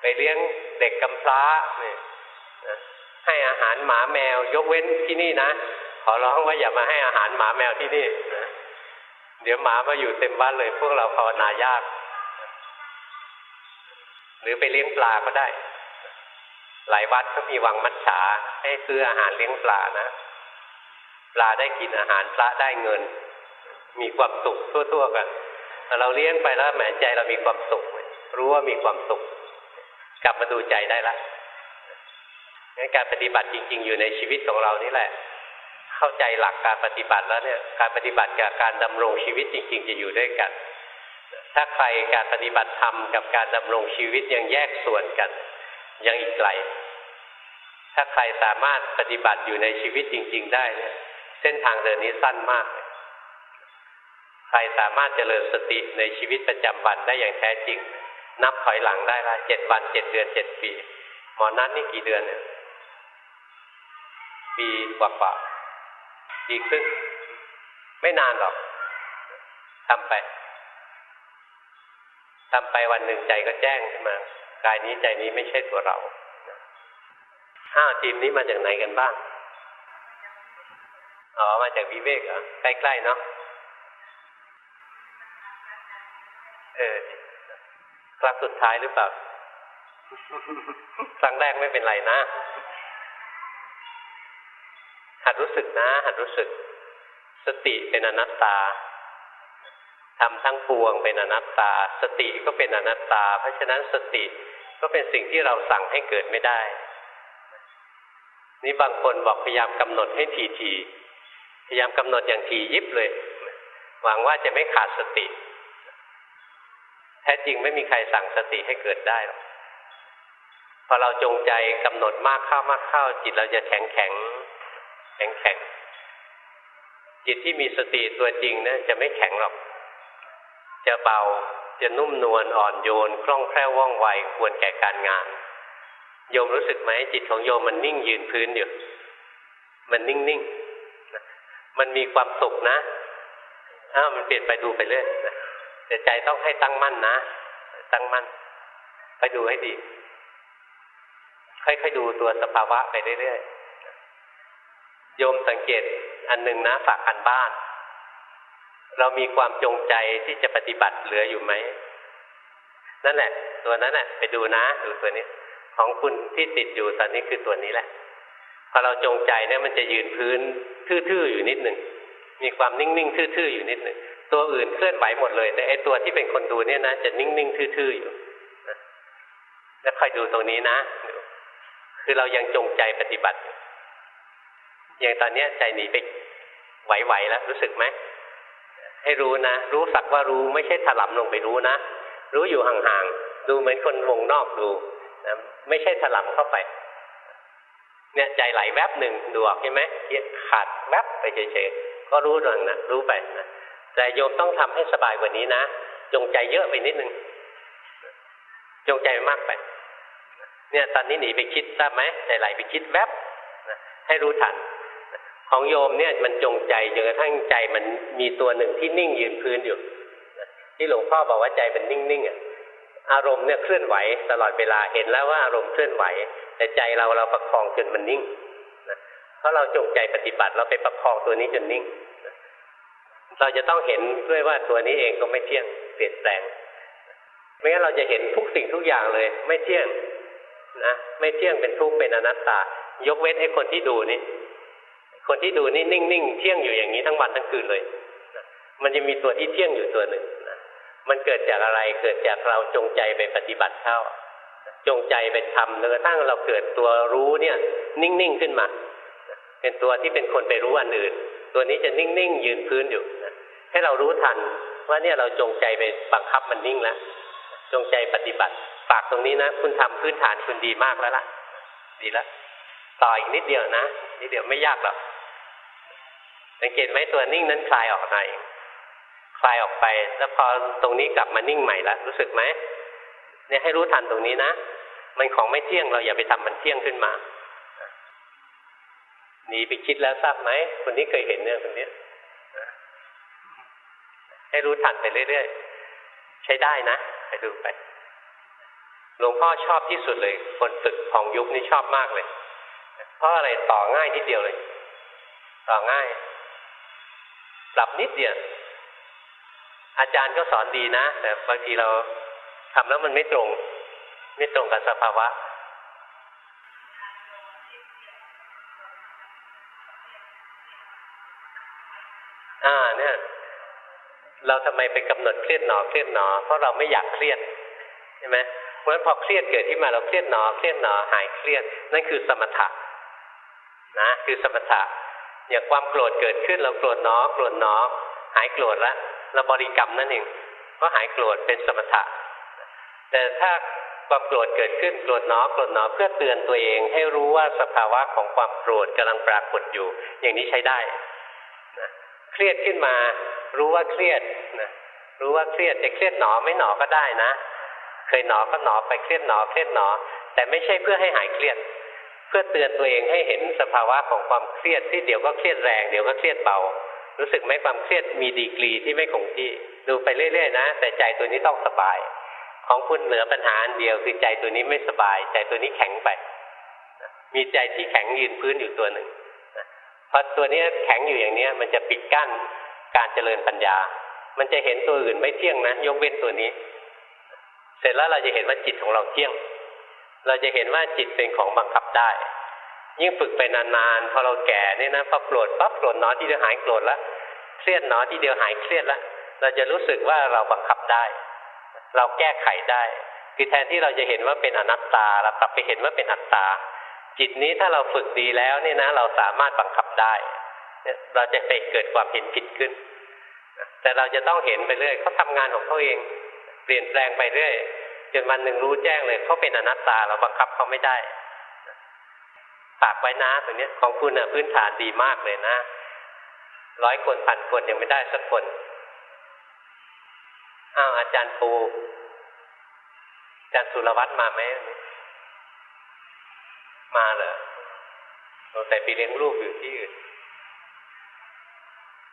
ไปเลี้ยงเด็กกำพร้าเนี่ย ให้อาหารหมาแมว ยกเว้นที่นี่นะขอร้องว่าอย่ามาให้อาหารหมาแมวที่นี่นะเดี๋ยวหมามาอยู่เต็มบ้านเลย พวกเราภาวนายาก หรือไปเลี้ยงปลาก็ได้ หลายวัดก็มีวังมัดฉาให้ซื้ออาหารเลี้ยงปลานะปลาได้กินอาหารพระได้เงิน มีความสุขทั่วๆกันเราเลี้ยงไปแล้วแหมใจเรามีความสุข รู้ว่ามีความสุข กลับมาดูใจได้ละ งั้นการปฏิบัติจริง ๆ อยู่ในชีวิตของเรานี่แหละ เข้าใจหลักการปฏิบัติแล้วเนี่ย การปฏิบัติกับการดำรงชีวิตจริง ๆ จะอยู่ด้วยกัน ถ้าใครการปฏิบัติธรรมกับการดำรงชีวิตยังแยกส่วนกัน ยังอีกไกล ถ้าใครสามารถปฏิบัติอยู่ในชีวิตจริง ๆ ได้เนี่ย เส้นทางเดินนี้สั้นมากใครสามารถเจริญสติในชีวิตประจำวันได้อย่างแท้จริง นับถอยหลังได้ละเจ็ดวันเจ็ดเดือนเจ็ดปี หมอนัทนี่กี่เดือนเนี่ย ปีกว่าดีขึ้นไม่นานหรอกทำไปทำไปวันหนึ่งใจก็แจ้งขึ้นมากายนี้ใจนี้ไม่ใช่ตัวเราห้าทีมนี้มาจากไหนกันบ้างอ๋อมาจากวิเวกเหรอใกล้ๆเนาะเออครั้งสุดท้ายหรือเปล่าครั้งแรกไม่เป็นไรนะ หัดรู้สึกนะ หัดรู้สึก สติเป็นอนัตตาทำทั้งปวงเป็นอนัตตา สติก็เป็นอนัตตา เพราะฉะนั้นสติก็เป็นสิ่งที่เราสั่งให้เกิดไม่ได้ นี่บางคนบอกพยายามกำหนดให้ทีทีพยายามกำหนดอย่างทียิบเลย หวังว่าจะไม่ขาดสติ แท้จริงไม่มีใครสั่งสติให้เกิดได้หรอกพอเราจงใจกำหนดมากเข้ามากเข้าจิตเราจะแข็งแข็ง แข็งแข็งจิตที่มีสติตัวจริงนะจะไม่แข็งหรอก จะเบาจะนุ่มนวลอ่อนโยน คล่องแคล่วว่องไวควรแก่การงาน โยมรู้สึกไหมจิตของโยมมันนิ่งยืนพื้นอยู่มันนิ่งนิ่งมันมีความสุขนะอ้ามันเปลี่ยนไปดูไปเรื่อยแต่ใจต้องให้ตั้งมั่นนะ ตั้งมั่น ไปดูให้ดี ค่อยๆดูตัวสภาวะไปเรื่อยๆ โยมสังเกตอันหนึ่งนะฝากกันบ้าน เรามีความจงใจที่จะปฏิบัติเหลืออยู่ไหม นั่นแหละ ตัวนั้นแหละไปดูนะดูตัวนี้ ของคุณที่ติดอยู่ตอนนี้คือตัวนี้แหละ พอเราจงใจเนี่ยมันจะยืนพื้นทื่อๆอยู่นิดหนึ่งมีความนิ่งๆทื่อๆอยู่นิดหนึ่งตัวอื่นเคลื่อนไหวหมดเลย แต่ไอตัวที่เป็นคนดูเนี่ยนะจะนิ่งๆทื่อๆอยู่แล้วคอยดูตรงนี้นะ คือเรายังจงใจปฏิบัติอย่ อย่างตอนนี้ใจหนีไปไหวๆแล้วรู้สึกไหมให้รู้นะ รู้สักว่ารู้ไม่ใช่ถลำลงไปรู้นะ รู้อยู่ห่างๆ ดูเหมือนคนวงนอกดูนะไม่ใช่ถลำเข้าไป เนี่ยใจไหลแวบหนึ่งดูออกใช่ไหมขาดแวบไปเฉยๆ ก็รู้ดังนะรู้ไปนะแต่โยมต้องทำให้สบายกว่านี้นะ จงใจเยอะไปนิดนึง จงใจมากไป เนี่ยตอนนี้หนีไปคิดทราบไหมใจไหลไปคิดแวบนะให้รู้ทัน ของโยมเนี่ยมันจงใจจนกระทั่งใจมันมีตัวหนึ่งที่นิ่งยืนพื้นอยู่ที่หลวงพ่อบอกว่าใจมันนิ่งๆอะอารมณ์เนี่ยเคลื่อนไหวตลอดเวลาเห็นแล้วว่าอารมณ์เคลื่อนไหว แต่ใจเราเราประคองจนมันนิ่งนะเพราะเราจงใจปฏิบัติเราไปประคองตัวนี้จนนิ่งเราจะต้องเห็นด้วยว่าตัวนี้เองก็ไม่เที่ยงเปลี่ยนแปลงไม่งั้นเราจะเห็นทุกสิ่งทุกอย่างเลย ไม่เที่ยงนะไม่เที่ยงเป็นทุกข์เป็นอนัตตา ยกเว้นไอ้คนที่ดูนี่ คนที่ดูนี่นิ่งๆเที่ยงอยู่อย่างนี้ทั้งวันทั้งคืนเลยนะมันจะมีตัวที่เที่ยงอยู่ตัวหนึ่งนะมันเกิดจากอะไร เกิดจากเราจงใจไปปฏิบัติเข้า จงใจไปทำจนกระทั่งเราเกิดตัวรู้เนี่ย นิ่งๆขึ้นมา เป็นตัวที่เป็นคนไปรู้อันอื่น ตัวนี้จะนิ่งๆยืนพื้นอยู่นะให้เรารู้ทันว่าเนี่ยเราจงใจไปบังคับมันนิ่งแล้วจงใจปฏิบัติฝากตรงนี้นะ คุณทำพื้นฐานคุณดีมากแล้วล่ะ ดีแล้วต่ออีกนิดเดียวนะนิดเดียวไม่ยากหรอก สังเกตไหมตัวนิ่งนั้นคลายออกหน่อยคลายออกไป แล้วพอตรงนี้กลับมานิ่งใหม่แล้วรู้สึกไหมเนี่ยให้รู้ทันตรงนี้นะมันของไม่เที่ยงเราอย่าไปทำมันเที่ยงขึ้นมาหนีไปคิดแล้วทราบไหมคนนี้เคยเห็นเนี่ยคนนี้ให้รู้ทันไปเรื่อยๆใช้ได้นะไปดูไปหลวงพ่อชอบที่สุดเลย คนฝึกของยุคนี้ชอบมากเลยเพราะอะไรต่อง่ายนิดเดียวเลย ต่อง่าย ปรับนิดเดียวอาจารย์ก็สอนดีนะ แต่บางทีเราทำแล้วมันไม่ตรง ไม่ตรงกับสภาวะอ่าเนี่ยเราทำไมไปกำหนดเครียดหนอเครียดหนอ เพราะเราไม่อยากเครียดใช่ไหมเพราะฉะนั้นพอเครียดเกิดที่มาเราเครียดหนอ เครียดหนอหายเครียดนั่นคือสมถะนะคือสมถะ อย่างความโกรธเกิดขึ้นเราโกรธหนอ โกรธหนอ หายโกรธแล้วเราบริกรรมนั่นเองก็หายโกรธเป็นสมถะ แต่ถ้าความโกรธเกิดขึ้นโกรธหนอโกรธหนอเพื่อเตือนตัวเอง ให้รู้ว่าสภาวะของความโกรธกำลังปรากฏอยู่ อย่างนี้ใช้ได้นะเครียดขึ้นมา รู้ว่าเครียดนะรู้ว่าเครียดจะเครียดหนอไม่หนอก็ได้นะ เคยหนอก็หนอไปเครียดหนอเครียดหนอ แต่ไม่ใช่เพื่อให้หายเครียด เพื่อเตือนตัวเองให้เห็นสภาวะของความเครียดที่เดี๋ยวก็เครียดแรงเดี๋ยวก็เครียดเบา รู้สึกไหมความเครียดมีดีกรีที่ไม่คงที่ดูไปเรื่อยๆนะ แต่ใจตัวนี้ต้องสบาย ของคุณเหนือปัญหาอันเดียวคือใจตัวนี้ไม่สบาย ใจตัวนี้แข็งไปมีใจที่แข็งยืนพื้นอยู่ตัวหนึ่งพอตัวนี้แข็งอยู่อย่างนี้มันจะปิดกั้นการเจริญปัญญา มันจะเห็นตัวอื่นไม่เที่ยงนะ ยกเว้นตัวนี้ เสร็จแล้วเราจะเห็นว่าจิตของเราเที่ยง เราจะเห็นว่าจิตเป็นของบังคับได้ ยิ่งฝึกไปนานๆพอเราแก่เนี่ยนะพอโกรธปั๊บโกรธน้อที่เดียวหายโกรธแล้วเครียดน้อที่เดียวหายเครียดแล้วเราจะรู้สึกว่าเราบังคับได้ เราแก้ไขได้ คือแทนที่เราจะเห็นว่าเป็นอนัตตาเรากลับไปเห็นว่าเป็นอัตตา จิตนี้ถ้าเราฝึกดีแล้วเนี่ยนะ เราสามารถบังคับได้เราจะไปเกิดความเห็นผิดขึ้น แต่เราจะต้องเห็นไปเรื่อยเขาทำงานของเขาเอง เปลี่ยนแปลงไปเรื่อย จนวันหนึ่งรู้แจ้งเลยเขาเป็นอนัตตาเราบังคับเขาไม่ได้ฝากไว้นะตัวนี้ของคุณพื้นฐานดีมากเลยนะร้อยคนพันคนยังไม่ได้สักคนอ้าวอาจารย์ปูอาจารย์สุรวัตรมาไหมมาเหรอแต่ไปเลี้ยงลูกอยู่ที่อื่น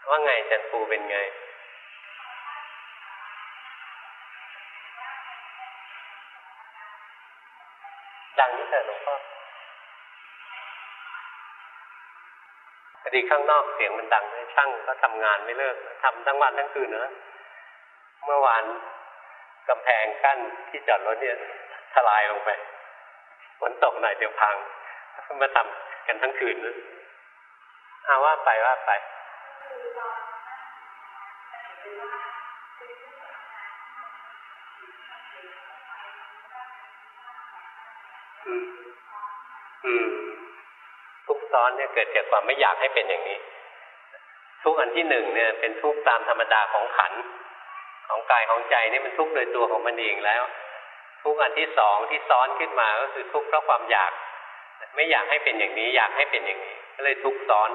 ว่าไงอาจารย์ปูเป็นไง ดังนี้เถอะหลวงพ่อพอดีข้างนอกเสียงมันดังเลยช่างก็ทำงานไม่เลิกทำทั้งวันทั้งคืนนะเมื่อวานกำแพงกั้นที่จอดรถเนี่ยทลายลงไปฝนตกหน่อยเดี๋ยวพังมาทำกันทั้งคืนนะอาว่าไปว่าไป ซ้อนเนี่ยเกิดจากความไม่อยากให้เป็นอย่างนี้ ทุกอันที่หนึ่งเนี่ยเป็นทุกตามธรรมดาของขัน ของกายของใจนี่มันทุกโดยตัวของมันเองแล้ว ทุกอันที่สองที่ซ้อนขึ้นมาก็คือทุกเพราะความอยาก ไม่อยากให้เป็นอย่างนี้ อยากให้เป็นอย่างนี้ ก็เลยทุกซ้อน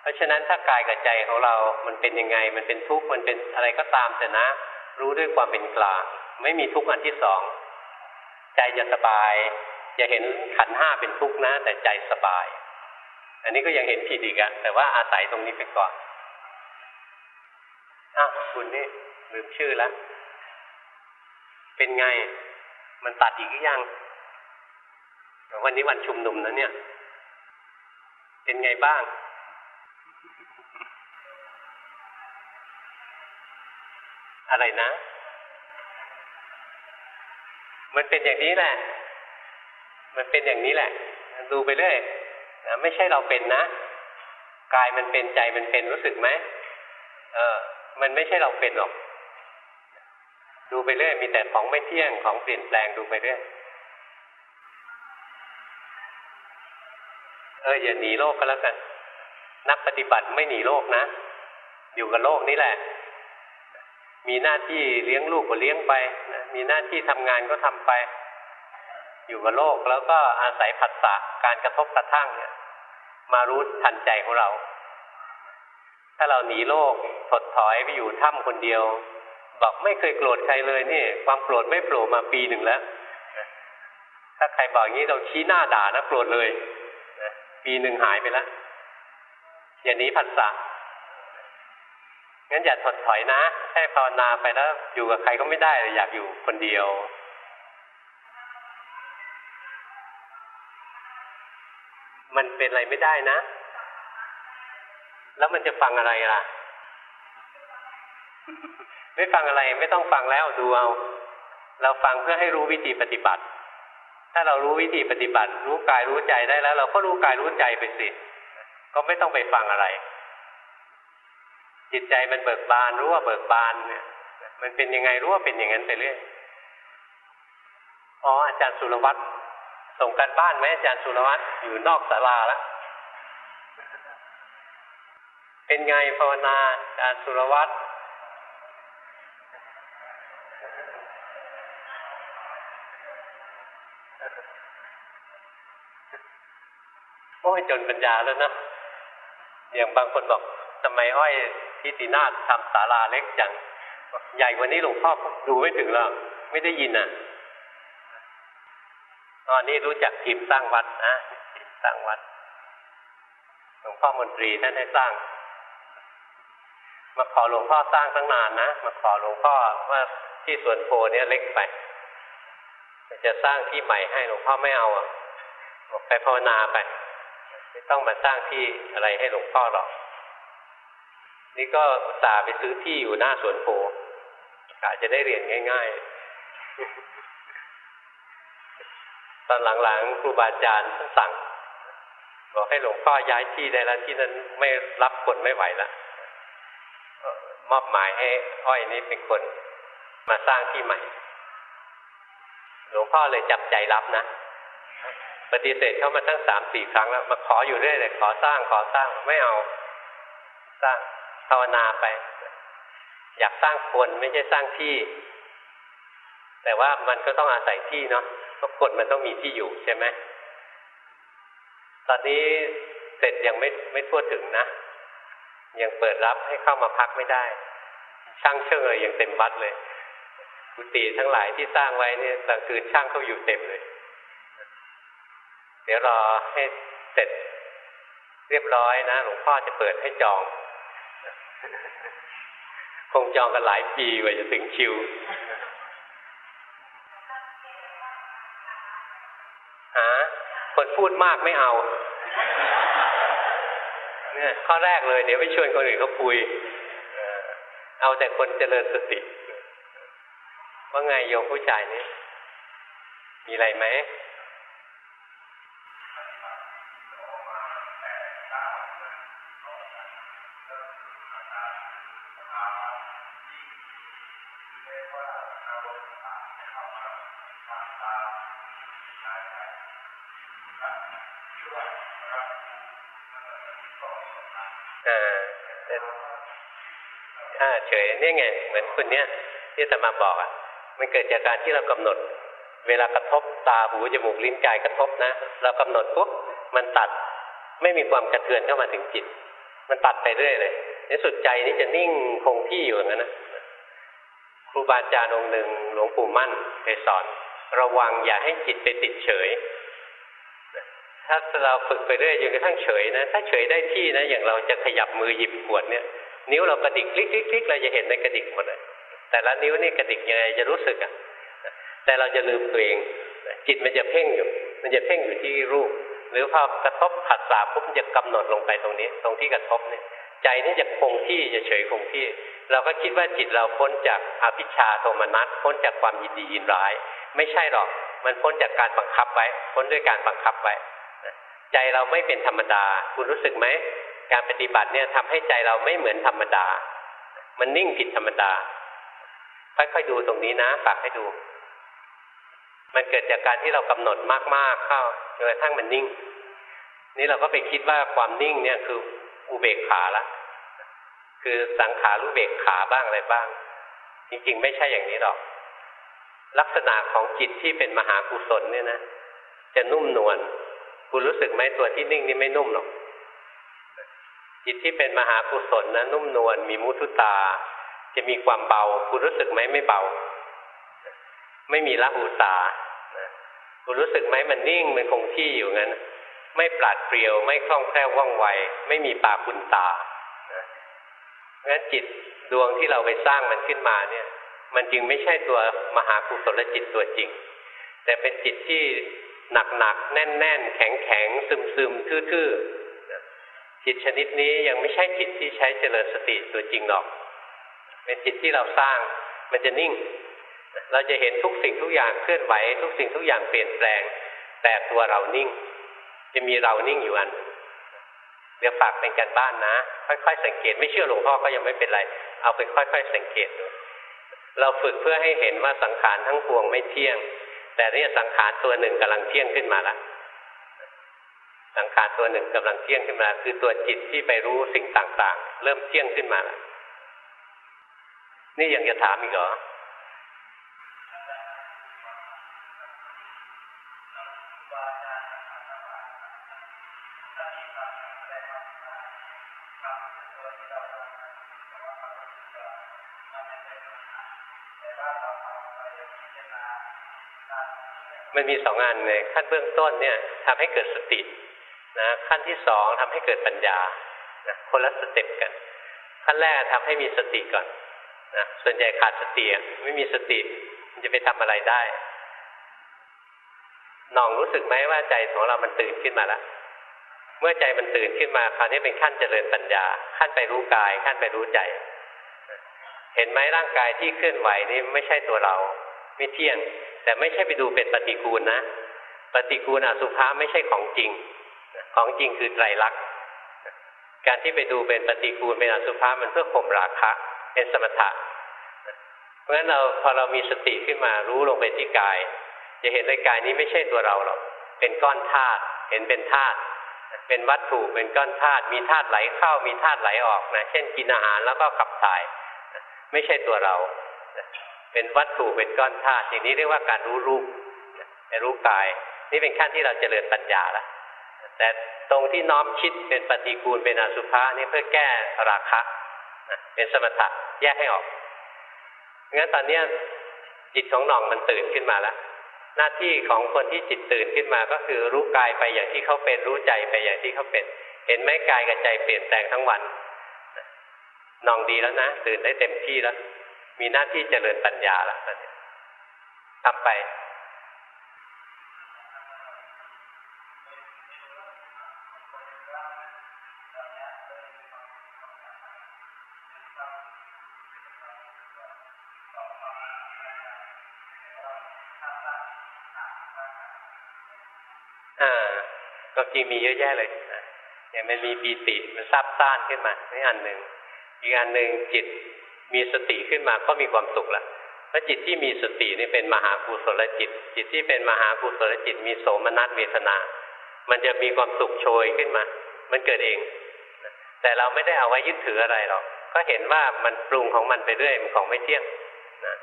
เพราะฉะนั้นถ้ากายกับใจของเรา มันเป็นยังไง มันเป็นทุกข์ มันเป็นอะไรก็ตามแต่นะ รู้ด้วยความเป็นกลาง ไม่มีทุกข์อันที่สอง ใจจะสบายจะเห็นขันห้าเป็นทุกข์นะ แต่ใจสบาย อันนี้ก็ยังเห็นผิดอีกอะแต่ว่าอาศัยตรงนี้ไปก่อนอ้าวคุณนี่ลืมชื่อแล้วเป็นไง มันตัดอีกหรือยังวันนี้วันชุมนุมนะเนี่ย เป็นไงบ้าง อะไรนะ มันเป็นอย่างนี้แหละ มันเป็นอย่างนี้แหละ ดูไปเรื่อย นะไม่ใช่เราเป็นนะกายมันเป็นใจมันเป็นรู้สึกไหมเออ มันไม่ใช่เราเป็นหรอก ดูไปเรื่อยมีแต่ของไม่เที่ยงของเปลี่ยนแปลงดูไปเรื่อยเอออย่าหนีโลกก็แล้วกัน นักปฏิบัติไม่หนีโลกนะ อยู่กับโลกนี่แหละ มีหน้าที่เลี้ยงลูกก็เลี้ยงไปนะมีหน้าที่ทำงานก็ทำไป อยู่กับโลกแล้วก็อาศัยผัสสะการกระทบกระทั่งเนี่ยมารู้ทันใจของเรา ถ้าเราหนีโลกถดถอยไปอยู่ถ้ำคนเดียว บอกไม่เคยโกรธใครเลยนี่ ความโกรธไม่โผล่มาปีหนึ่งแล้ว ถ้าใครบอกงี้เราชี้หน้าด่านะโกรธเลยปีหนึ่งหายไปแล้วอย่าหนีผัสสะงั้นอย่าถดถอยนะแค่ภาวนาไปแล้วอยู่กับใครก็ไม่ได้อยากอยู่คนเดียว มันเป็นอะไรไม่ได้นะ แล้วมันจะฟังอะไรล่ะ ไม่ฟังอะไรไม่ต้องฟังแล้วดูเอา เราฟังเพื่อให้รู้วิธีปฏิบัติ ถ้าเรารู้วิธีปฏิบัติ รู้กายรู้ใจได้แล้ว เราก็รู้กายรู้ใจไปสิ ก็ไม่ต้องไปฟังอะไร จิตใจมันเบิกบานรู้ว่าเบิกบานเนี่ย มันเป็นยังไงรู้ว่าเป็นอย่างนั้นไปเรื่อยอ๋ออาจารย์สุรวัตร ส่งกันบ้านไหมอาจารย์สุรวัตรอยู่นอกศาลาแล้วเป็นไงภาวนาอาจารย์สุรวัตรโอ้ยจนปัญญาแล้วนะอย่างบางคนบอกทำไมอ้อยทิตินาถทำศาลาเล็กจัง ใหญ่กว่านี้หลวงพ่อดูไม่ถึงหรอกไม่ได้ยินอะ ตอนนี้รู้จักทีมสร้างวัดนะทีมสร้างวัดหลวงพ่อมนตรีท่านให้สร้าง มาขอหลวงพ่อสร้างตั้งนานนะมาขอหลวงพ่อว่าที่สวนโพเนี่ยเล็กไปจะสร้างที่ใหม่ให้หลวงพ่อไม่เอาอะบอกไปภาวนาไปไม่ต้องมาสร้างที่อะไรให้หลวงพ่อหรอก นี่ก็ตาไปซื้อที่อยู่หน้าสวนโพกะจะได้เรียนง่าย ๆ ตอนหลังๆครูบาอาจารย์ท่านสั่งบอกให้หลวงพ่อย้ายที่ได้แล้วที่นั้นไม่รับคนไม่ไหวแล้วมอบหมายให้อ้อยนี้เป็นคนมาสร้างที่ใหม่ หลวงพ่อเลยจับใจรับนะปฏิเสธเข้ามาตั้งสามสี่ครั้งแล้ว มาขออยู่เรื่อยเลยขอสร้างขอสร้างไม่เอา สร้างภาวนาไป อยากสร้างคนไม่ใช่สร้างที่ แต่ว่ามันก็ต้องอาศัยที่เนาะ เพราะคนมันต้องมีที่อยู่ใช่ไหมตอนนี้เสร็จยังไม่ไม่ทั่วถึงนะ ยังเปิดรับให้เข้ามาพักไม่ได้ ช่างเชิงเลยยังเต็มวัดเลย กุฏิทั้งหลายที่สร้างไว้เนี่ยกลางคืนช่างเขาอยู่เต็มเลย เดี๋ยวรอให้เสร็จเรียบร้อยนะหลวงพ่อจะเปิดให้จอง คงจองกันหลายปีกว่าจะถึงคิว คนพูดมากไม่เอา เนี่ยข้อแรกเลย เดี๋ยวไปชวนคนอื่นเขาคุย เอาแต่คนเจริญสติ ว่าไงโยมผู้ชายนี้มีอะไรไหม คุณเนี้ยที่จะมาบอกอะ มันเกิดจากการที่เรากำหนด เวลากระทบตาหูจมูกลิ้นกายกระทบนะ เรากำหนดปุ๊บมันตัดไม่มีความกระเทือนเข้ามาถึงจิต มันตัดไปเรื่อยเลยในสุดใจนี้จะนิ่งคงที่อยู่อย่างนั้นนะครูบาอาจารย์องค์หนึ่งหลวงปู่มั่นเคยสอน ระวังอย่าให้จิตไปติดเฉยถ้าเราฝึกไปเรื่อยจนกระทั่งเฉยนะ ถ้าเฉยได้ที่นะ อย่างเราจะขยับมือหยิบขวดเนี่ย นิ้วเรากระดิกคลิกคลิกคลิกเราจะเห็นในกระดิกหมดเลยแต่ละนิ้วนี่กระดิกยังไงจะรู้สึกอะแต่เราจะลืมตัวเองจิตมันจะเพ่งอยู่ มันจะเพ่งอยู่ที่รูป หรือพอกระทบผัสสะปุ๊บมันจะกำหนดลงไปตรงนี้ ตรงที่กระทบเนี่ยใจนี่จะคงที่จะเฉยคงที่ เราก็คิดว่าจิตเราพ้นจากอภิชาโทมนัสพ้นจากความยินดียินร้าย ไม่ใช่หรอกมันพ้นจากการบังคับไว้ พ้นด้วยการบังคับไว้ใจเราไม่เป็นธรรมดา คุณรู้สึกไหม การปฏิบัติเนี่ยทำให้ใจเราไม่เหมือนธรรมดา มันนิ่งผิดธรรมดา ค่อยๆดูตรงนี้นะฝากให้ดู มันเกิดจากการที่เรากำหนดมากๆเข้าจนกระทั่งมันนิ่ง นี่เราก็ไปคิดว่าความนิ่งเนี่ยคืออุเบกขาละคือสังขารุเบกขาบ้างอะไรบ้าง จริงๆ ไม่ใช่อย่างนี้หรอก ลักษณะของจิตที่เป็นมหากุศลเนี่ยนะ จะนุ่มนวลคุณรู้สึกไหมตัวที่นิ่งนี่ไม่นุ่มหรอก จิตที่เป็นมหากุศลนะนุ่มนวลมีมุทุตา จะมีความเบาคุณรู้สึกไหมไม่เบา ไม่มีละอุตาคุณรู้สึกไหมมันนิ่งมันคงที่อยู่งั้น ไม่ปราดเปรียวไม่คล่องแคล่วว่องไว ไม่มีปาคุณตางั้นจิตดวงที่เราไปสร้างมันขึ้นมาเนี่ย มันจึงไม่ใช่ตัวมหากุศลจิตตัวจริง แต่เป็นจิตที่หนักหนักแน่นแน่นแข็งแข็งซึมซึมทื่อๆ จิตชนิดนี้ยังไม่ใช่จิตที่ใช้เจริญสติตัวจริงหรอก เป็นจิตที่เราสร้างมันจะนิ่ง เราจะเห็นทุกสิ่งทุกอย่างเคลื่อนไหว ทุกสิ่งทุกอย่างเปลี่ยนแปลง แต่ตัวเรานิ่ง จะมีเรานิ่งอยู่อัน เดี๋ยวฝากเป็นการบ้านนะ ค่อยๆ สังเกตไม่เชื่อหลวงพ่อก็ยังไม่เป็นไร เอาไปค่อยๆ สังเกตดูเราฝึกเพื่อให้เห็นว่าสังขารทั้งปวงไม่เที่ยง แต่นี่สังขารตัวหนึ่งกำลังเที่ยงขึ้นมาแล้ว สังขารตัวหนึ่งกำลังเที่ยงขึ้นมา คือตัวจิตที่ไปรู้สิ่งต่างๆ เริ่มเที่ยงขึ้นมาแล้วนี่ยังจะถามอีกเหรอมันมีสองงานเลยขั้นเบื้องต้นเนี่ยทำให้เกิดสติ นะขั้นที่สองทำให้เกิดปัญญานะคนละสเต็ปกัน ขั้นแรกทำให้มีสติก่อนนะส่วนใหญ่ขาดสติไม่มีสติมันจะไปทำอะไรได้น้องรู้สึกไหมว่าใจของเรามันตื่นขึ้นมาแล้วเมื่อใจมันตื่นขึ้นมาคราวนี้เป็นขั้นเจริญปัญญา ขั้นไปรู้กาย ขั้นไปรู้ใจ เห็นไหมร่างกายที่เคลื่อนไหวนี่ไม่ใช่ตัวเรา ไม่เที่ยง แต่ไม่ใช่ไปดูเป็นปฏิกูลนะ ปฏิกูลอสุภะไม่ใช่ของจริง ของจริงคือไตรลักษณ์การที่ไปดูเป็นปฏิกูลเป็นอสุภะมันเพื่อข่มราคะ เป็นสมถะ เพราะฉะนั้นเราพอเรามีสติขึ้นมารู้ลงไปที่กาย จะเห็นในกายนี้ไม่ใช่ตัวเราหรอก เป็นก้อนธาตุเห็นเป็นธาตุเป็นวัตถุเป็นก้อนธาตุมีธาตุไหลเข้ามีธาตุไหลออกนะเช่นกินอาหารแล้วก็ขับถ่าย ไม่ใช่ตัวเรา เป็นวัตถุเป็นก้อนธาตุอย่างนี้เรียกว่าการรู้รูปรู้กาย นี่เป็นขั้นที่เราเจริญปัญญาแล้ว แต่ตรงที่น้อมคิดเป็นปฏิกูลเป็นอสุภะนี่เพื่อแก้ราคะเป็นสมถะแยกให้ออกงั้นตอนนี้จิตของหน่องมันตื่นขึ้นมาแล้วหน้าที่ของคนที่จิตตื่นขึ้นมาก็คือรู้กายไปอย่างที่เขาเป็นรู้ใจไปอย่างที่เขาเป็น เห็นไหมกายกับใจเปลี่ยนแปลงทั้งวันนองดีแล้วนะตื่นได้เต็มที่แล้ว มีหน้าที่เจริญปัญญาแล้วนทำไป จริงมีเยอะแยะเลยนะอย่างมันมีปีติมันซับซ่านขึ้นมานี่อันหนึ่งอีกอันหนึ่งจิตมีสติขึ้นมาก็มีความสุขละเพราะจิตที่มีสตินี่เป็นมหากุศลจิต จิตที่เป็นมหากุศลจิต มีโสมนัสเวทนา มันจะมีความสุขโชยขึ้นมา มันเกิดเอง แต่เราไม่ได้เอาไว้ยึดถืออะไรหรอกก็เห็นว่ามันปรุงของมันไปเรื่อยมันของไม่เที่ยงนะ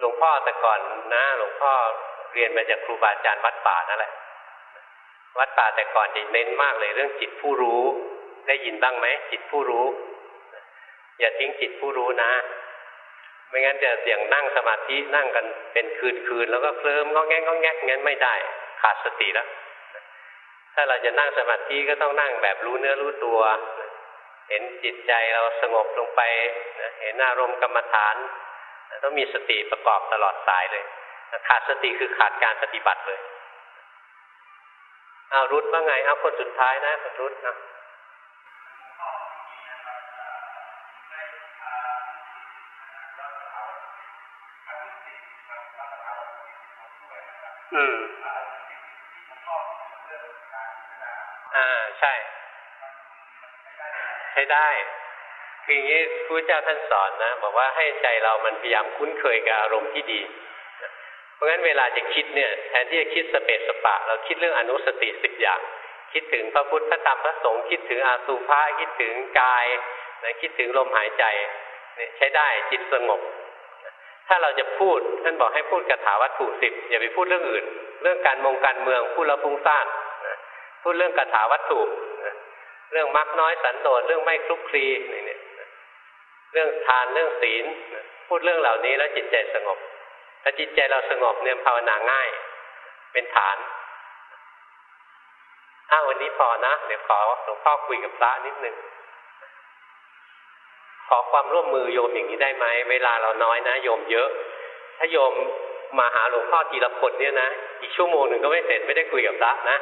หลวงพ่อแต่ก่อนนะหลวงพ่อเรียนมาจากครูบาอาจารย์วัดป่านั่นแหละ วัดป่าแต่ก่อนจะเน้นมากเลยเรื่องจิตผู้รู้ ได้ยินบ้างไหมจิตผู้รู้ อย่าทิ้งจิตผู้รู้นะ ไม่งั้นจะเสี่ยงนั่งสมาธินั่งกันเป็นคืนคืนแล้วก็เคลิ้มก็แง่ก็แง่งั้นไม่ได้ขาดสติแล้วถ้าเราจะนั่งสมาธิก็ต้องนั่งแบบรู้เนื้อรู้ตัว เห็นจิตใจเราสงบลงไปเห็นอารมณ์กรรมฐานต้องมีสติประกอบตลอดสายเลยขาดสติคือขาดการปฏิบัติเลย เอารุดว่าไงเอาคนสุดท้ายนะคนรุดนะอืมอ่าใช่ ใช้ได้ คืออย่างนี้พระเจ้าท่านสอนนะ บอกว่าให้ใจเรามันพยายามคุ้นเคยกับอารมณ์ที่ดี ราะงั้นเวลาจะคิดเนี่ยแทนที่จะคิดสเปสสปะ เราคิดเรื่องอนุสติสิบอย่าง คิดถึงพระพุทธพระธรรมพระสงฆ์คิดถึงอาสุภาคิดถึงกายนะคิดถึงลมหายใจเนี่ยใช้ได้จิตสงบ ถ้าเราจะพูดท่านบอกให้พูดกถาวัตถุสิบอย่าไปพูดเรื่องอื่น เรื่องการมงการเมืองพูดแล้วฟุ้งซ่านพูดเรื่องกถาวัตถุเรื่องมักน้อยสันโดษเรื่องไม่คลุกคลีเนี่ยเรื่องทานเรื่องศีลพูดเรื่องเหล่านี้แล้วจิตใจสงบ ถ้าจิตใจเราสงบเนี่ยภาวนาง่าย เป็นฐานถ้าวันนี้พอนะ เดี๋ยวขอหลวงพ่อคุยกับพระนิดนึงขอความร่วมมือโยมอย่างนี้ได้ไหมเวลาเราน้อยนะ โยมเยอะ ถ้าโยมมาหาหลวงพ่อทีละคนเนี่ยนะอีกชั่วโมงหนึ่งก็ไม่เสร็จไม่ได้คุยกับพระนะ